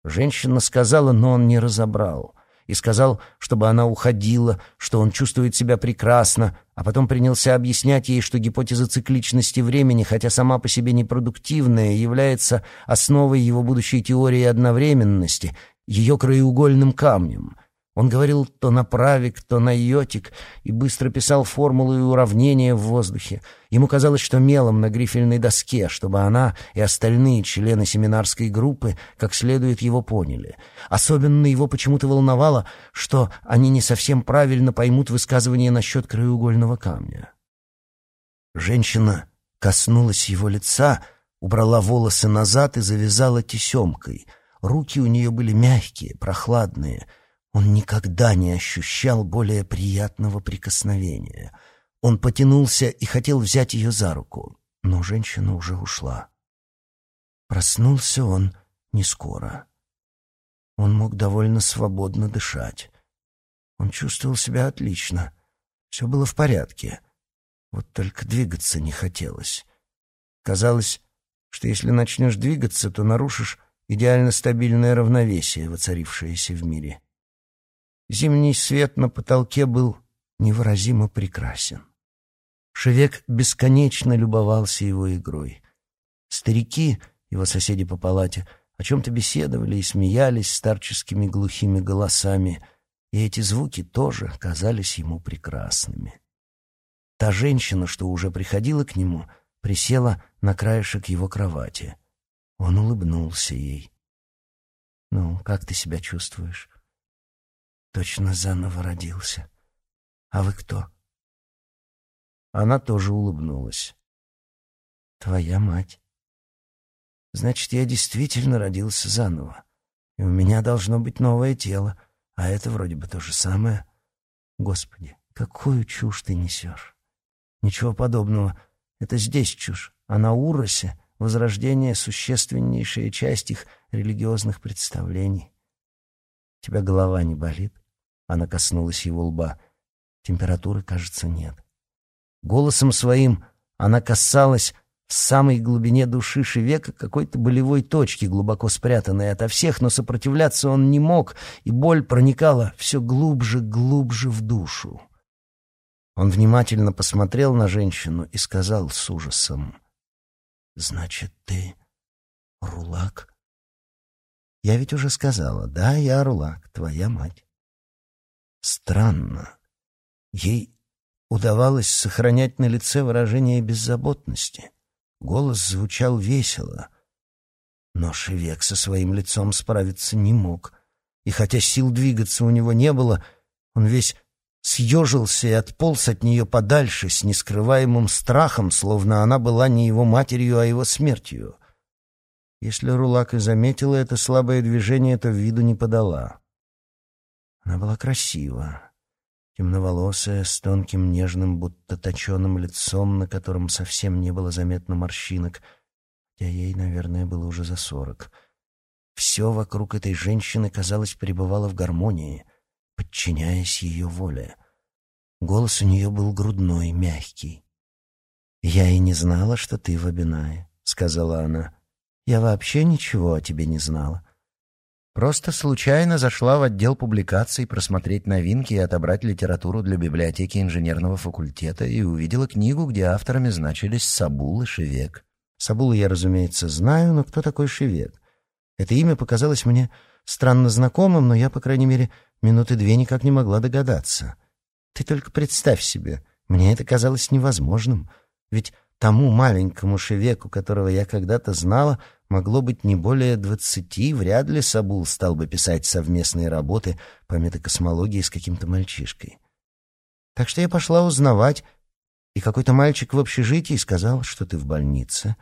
[SPEAKER 1] Женщина сказала, но он не разобрал. И сказал, чтобы она уходила, что он чувствует себя прекрасно, а потом принялся объяснять ей, что гипотеза цикличности времени, хотя сама по себе непродуктивная, является основой его будущей теории одновременности, ее краеугольным камнем — он говорил то на правик, то на йотик и быстро писал формулы и уравнения в воздухе. Ему казалось, что мелом на грифельной доске, чтобы она и остальные члены семинарской группы как следует его поняли. Особенно его почему-то волновало, что они не совсем правильно поймут высказывание насчет краеугольного камня. Женщина коснулась его лица, убрала волосы назад и завязала тесемкой. Руки у нее были мягкие, прохладные — он никогда не ощущал более приятного прикосновения. Он потянулся и хотел взять ее за руку, но женщина уже ушла. Проснулся он не скоро. Он мог довольно свободно дышать. Он чувствовал себя отлично. Все было в порядке. Вот только двигаться не хотелось. Казалось, что если начнешь двигаться, то нарушишь идеально стабильное равновесие, воцарившееся в мире. Зимний свет на потолке был невыразимо прекрасен. Шевек бесконечно любовался его игрой. Старики, его соседи по палате, о чем-то беседовали и смеялись старческими глухими голосами, и эти звуки тоже казались ему прекрасными. Та женщина, что уже приходила к нему, присела на краешек его кровати. Он улыбнулся ей. «Ну, как ты себя чувствуешь?» Точно заново родился. А вы кто? Она тоже улыбнулась. «Твоя мать. Значит, я действительно родился заново, и у меня должно быть новое тело, а это вроде бы то же самое. Господи, какую чушь ты несешь? Ничего подобного. Это здесь чушь, а на Уросе возрождение — существеннейшая часть их религиозных представлений. Тебя голова не болит?» Она коснулась его лба. Температуры, кажется, нет. Голосом своим она касалась в самой глубине души Шевека какой-то болевой точки, глубоко спрятанной ото всех, но сопротивляться он не мог, и боль проникала все глубже, глубже в душу. Он внимательно посмотрел на женщину и сказал с ужасом, «Значит, ты Рулак?» «Я ведь уже сказала, да, я Рулак, твоя мать». Странно. Ей удавалось сохранять на лице выражение беззаботности. Голос звучал весело. Но Шевек со своим лицом справиться не мог. И хотя сил двигаться у него не было, он весь съежился и отполз от нее подальше с нескрываемым страхом, словно она была не его матерью, а его смертью. Если Рулак и заметила это слабое движение, то виду не подала. Она была красива, темноволосая, с тонким нежным, будто точеным лицом, на котором совсем не было заметно морщинок, хотя ей, наверное, было уже за сорок. Все вокруг этой женщины, казалось, пребывало в гармонии, подчиняясь ее воле. Голос у нее был грудной, мягкий. «Я и не знала, что ты в Абинае», — сказала она. «Я вообще ничего о тебе не знала. Просто случайно зашла в отдел публикаций просмотреть новинки и отобрать литературу для библиотеки инженерного факультета и увидела книгу, где авторами значились Сабул и Шевек. Сабула я, разумеется, знаю, но кто такой Шевек? Это имя показалось мне странно знакомым, но я, по крайней мере, минуты две никак не могла догадаться. Ты только представь себе, мне это казалось невозможным, ведь тому маленькому Шевеку, которого я когда-то знала, могло быть не более двадцати, вряд ли Сабул стал бы писать совместные работы по метакосмологии с каким-то мальчишкой. Так что я пошла узнавать, и какой-то мальчик в общежитии сказал, что ты в больнице.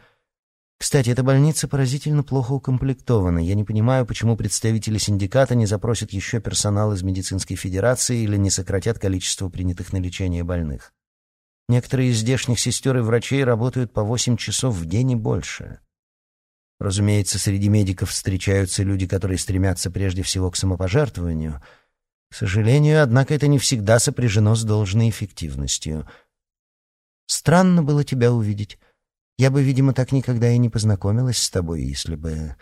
[SPEAKER 1] Кстати, эта больница поразительно плохо укомплектована. Я не понимаю, почему представители синдиката не запросят еще персонал из медицинской федерации или не сократят количество принятых на лечение больных. Некоторые из здешних сестер и врачей работают по восемь часов в день и больше. Разумеется, среди медиков встречаются люди, которые стремятся прежде всего к самопожертвованию. К сожалению, однако, это не всегда сопряжено с должной эффективностью. Странно было тебя увидеть. Я бы, видимо, так никогда и не познакомилась с тобой, если бы...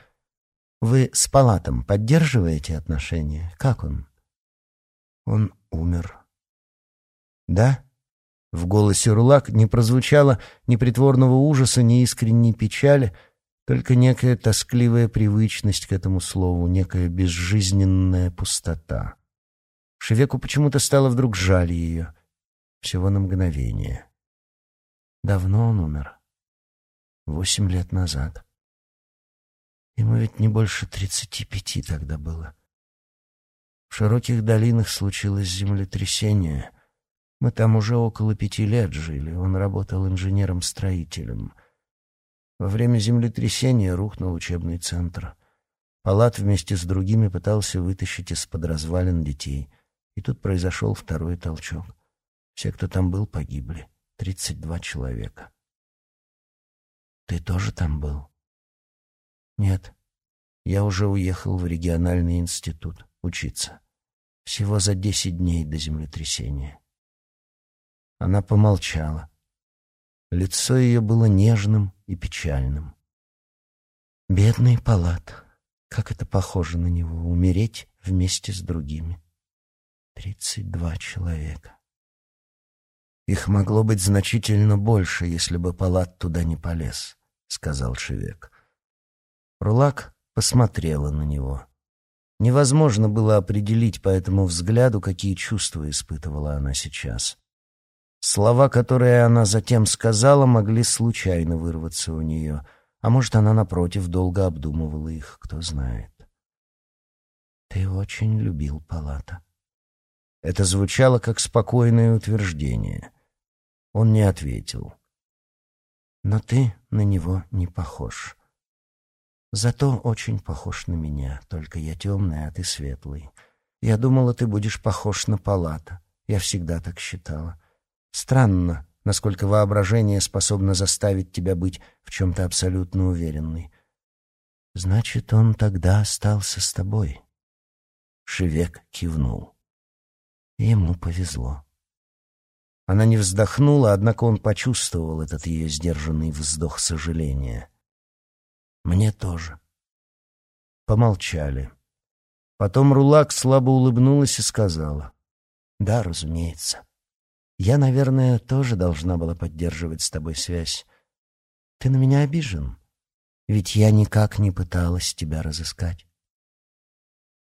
[SPEAKER 1] Вы с Палатом поддерживаете отношения? Как он? Он умер. Да? В голосе Рулак не прозвучало ни притворного ужаса, ни искренней печали — только некая тоскливая привычность к этому слову, некая безжизненная пустота. Шевеку почему-то стало вдруг жаль ее. Всего на мгновение. Давно он умер. Восемь лет назад. Ему ведь не больше тридцати пяти тогда было. В широких долинах случилось землетрясение. Мы там уже около пяти лет жили. Он работал инженером-строителем — во время землетрясения рухнул учебный центр. Палат вместе с другими пытался вытащить из-под развалин детей. И тут произошел второй толчок. Все, кто там был, погибли. Тридцать два человека. Ты тоже там был? Нет. Я уже уехал в региональный институт учиться. Всего за десять дней до землетрясения. Она помолчала. Лицо ее было нежным и печальным. Бедный Палат, как это похоже на него, умереть вместе с другими. Тридцать два человека. Их могло быть значительно больше, если бы Палат туда не полез, сказал Шевек. Рулак посмотрела на него. Невозможно было определить по этому взгляду, какие чувства испытывала она сейчас. Слова, которые она затем сказала, могли случайно вырваться у нее, а может, она, напротив, долго обдумывала их, кто знает. «Ты очень любил Палата». Это звучало как спокойное утверждение. Он не ответил. «Но ты на него не похож. Зато очень похож на меня, только я темный, а ты светлый. Я думала, ты будешь похож на палата. Я всегда так считала. Странно, насколько воображение способно заставить тебя быть в чем-то абсолютно уверенной. Значит, он тогда остался с тобой. Шевек кивнул. Ему повезло. Она не вздохнула, однако он почувствовал этот ее сдержанный вздох сожаления. «Мне тоже». Помолчали. Потом Рулак слабо улыбнулась и сказала. «Да, разумеется. Я, наверное, тоже должна была поддерживать с тобой связь. Ты на меня обижен, ведь я никак не пыталась тебя разыскать».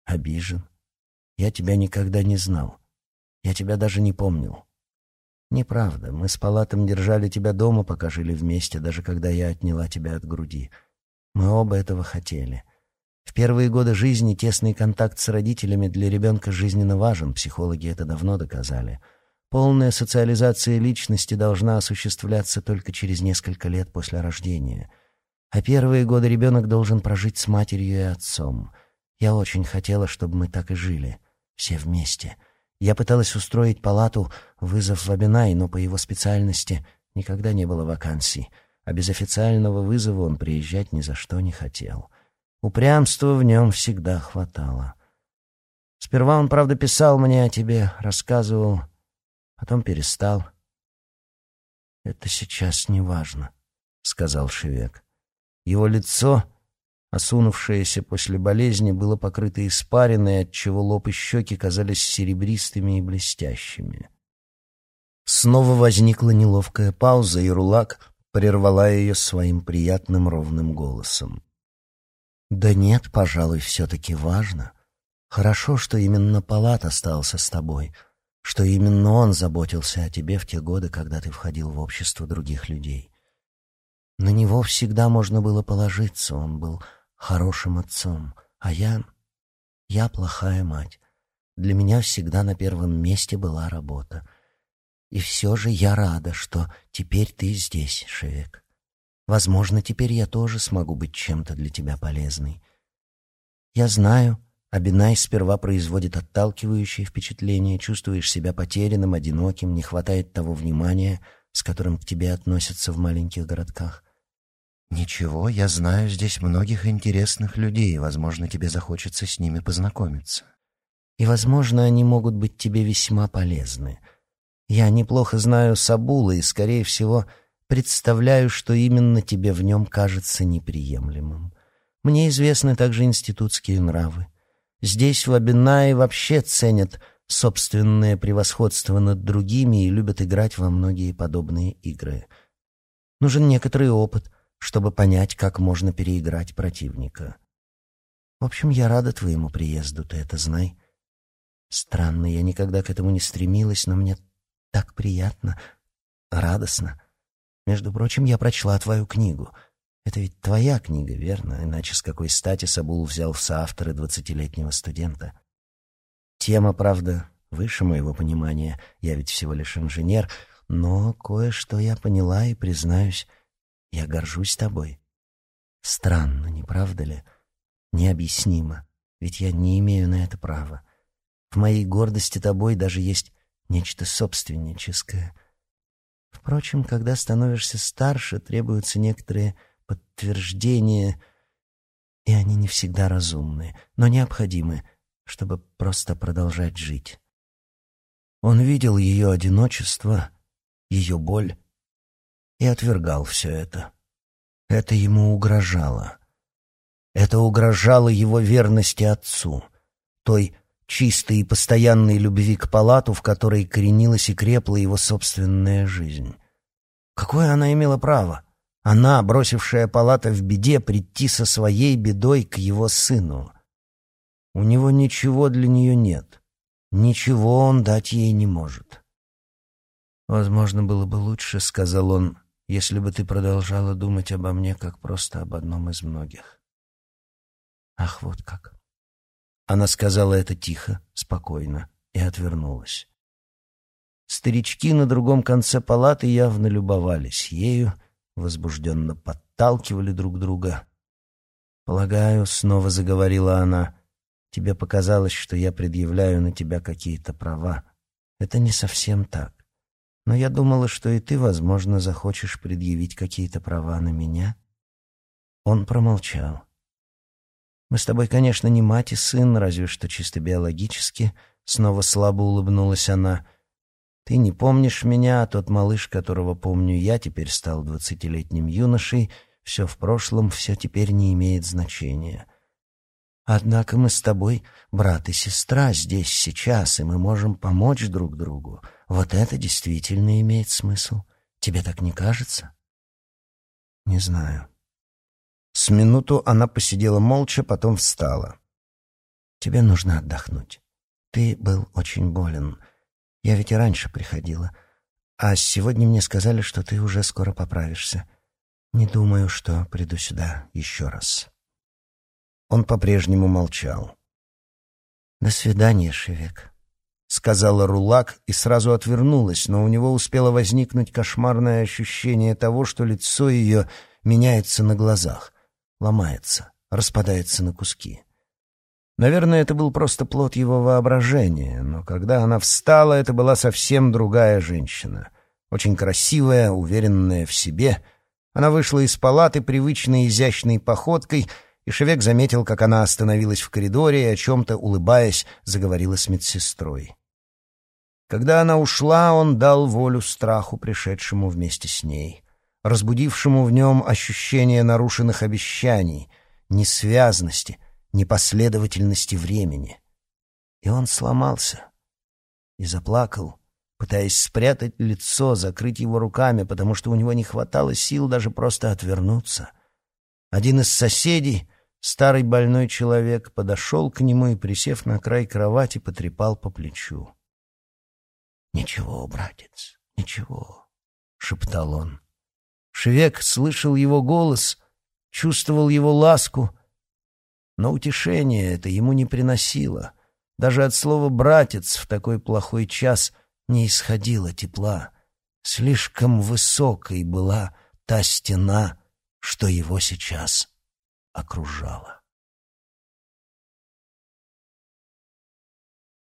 [SPEAKER 1] «Обижен? Я тебя никогда не знал. Я тебя даже не помнил. Неправда. Мы с Палатом держали тебя дома, пока жили вместе, даже когда я отняла тебя от груди. Мы оба этого хотели. В первые годы жизни тесный контакт с родителями для ребенка жизненно важен, психологи это давно доказали. Полная социализация личности должна осуществляться только через несколько лет после рождения. А первые годы ребенок должен прожить с матерью и отцом. Я очень хотела, чтобы мы так и жили, все вместе — я пыталась устроить палату вызов в Абинай, но по его специальности никогда не было вакансий, а без официального вызова он приезжать ни за что не хотел. Упрямства в нем всегда хватало. Сперва он, правда, писал мне о тебе, рассказывал, потом перестал. «Это сейчас не важно», — сказал Шевек. Его лицо осунувшееся после болезни, было покрыто испариной, отчего лоб и щеки казались серебристыми и блестящими. Снова возникла неловкая пауза, и Рулак прервала ее своим приятным ровным голосом. «Да нет, пожалуй, все-таки важно. Хорошо, что именно Палат остался с тобой, что именно он заботился о тебе в те годы, когда ты входил в общество других людей. На него всегда можно было положиться, он был хорошим отцом, а я... я плохая мать. Для меня всегда на первом месте была работа. И все же я рада, что теперь ты здесь, Шевек. Возможно, теперь я тоже смогу быть чем-то для тебя полезной. Я знаю, Абинай сперва производит отталкивающее впечатление, чувствуешь себя потерянным, одиноким, не хватает того внимания, с которым к тебе относятся в маленьких городках. «Ничего, я знаю здесь многих интересных людей, возможно, тебе захочется с ними познакомиться. И, возможно, они могут быть тебе весьма полезны. Я неплохо знаю Сабула и, скорее всего, представляю, что именно тебе в нем кажется неприемлемым. Мне известны также институтские нравы. Здесь, в Абинае, вообще ценят собственное превосходство над другими и любят играть во многие подобные игры. Нужен некоторый опыт, чтобы понять, как можно переиграть противника. В общем, я рада твоему приезду, ты это знай. Странно, я никогда к этому не стремилась, но мне так приятно, радостно. Между прочим, я прочла твою книгу. Это ведь твоя книга, верно? Иначе с какой стати Сабул взял в соавторы двадцатилетнего студента? Тема, правда, выше моего понимания. Я ведь всего лишь инженер, но кое-что я поняла и, признаюсь, я горжусь тобой. Странно, не правда ли? Необъяснимо, ведь я не имею на это права. В моей гордости тобой даже есть нечто собственническое. Впрочем, когда становишься старше, требуются некоторые подтверждения, и они не всегда разумны, но необходимы, чтобы просто продолжать жить. Он видел ее одиночество, ее боль, и отвергал все это. Это ему угрожало. Это угрожало его верности отцу, той чистой и постоянной любви к палату, в которой коренилась и крепла его собственная жизнь. Какое она имела право? Она, бросившая палата в беде, прийти со своей бедой к его сыну. У него ничего для нее нет. Ничего он дать ей не может. «Возможно, было бы лучше», — сказал он, если бы ты продолжала думать обо мне как просто об одном из многих. Ах, вот как. Она сказала это тихо, спокойно и отвернулась. Старички на другом конце палаты явно любовались ею, возбужденно подталкивали друг друга. «Полагаю», — снова заговорила она, — «тебе показалось, что я предъявляю на тебя какие-то права. Это не совсем так. Но я думала, что и ты, возможно, захочешь предъявить какие-то права на меня». Он промолчал. «Мы с тобой, конечно, не мать и сын, разве что чисто биологически», — снова слабо улыбнулась она, — ты не помнишь меня, а тот малыш, которого помню я, теперь стал двадцатилетним юношей. Все в прошлом, все теперь не имеет значения. Однако мы с тобой брат и сестра здесь сейчас, и мы можем помочь друг другу. Вот это действительно имеет смысл. Тебе так не кажется? Не знаю. С минуту она посидела молча, потом встала. Тебе нужно отдохнуть. Ты был очень болен. Я ведь и раньше приходила. А сегодня мне сказали, что ты уже скоро поправишься. Не думаю, что приду сюда еще раз». Он по-прежнему молчал. «До свидания, Шевек», — сказала Рулак и сразу отвернулась, но у него успело возникнуть кошмарное ощущение того, что лицо ее меняется на глазах, ломается, распадается на куски. Наверное, это был просто плод его воображения, но когда она встала, это была совсем другая женщина. Очень красивая, уверенная в себе. Она вышла из палаты привычной изящной походкой, и Шевек заметил, как она остановилась в коридоре и, о чем-то улыбаясь, заговорила с медсестрой. Когда она ушла, он дал волю страху, пришедшему вместе с ней, разбудившему в нем ощущение нарушенных обещаний, несвязности — непоследовательности времени. И он сломался и заплакал, пытаясь спрятать лицо, закрыть его руками, потому что у него не хватало сил даже просто отвернуться. Один из соседей, старый больной человек, подошел к нему и, присев на край кровати, потрепал по плечу. «Ничего, братец, ничего», — шептал он. Шевек слышал его голос, чувствовал его ласку — но утешение это ему не приносило. Даже от слова «братец» в такой плохой час не исходило тепла. Слишком высокой была та стена, что его сейчас окружала.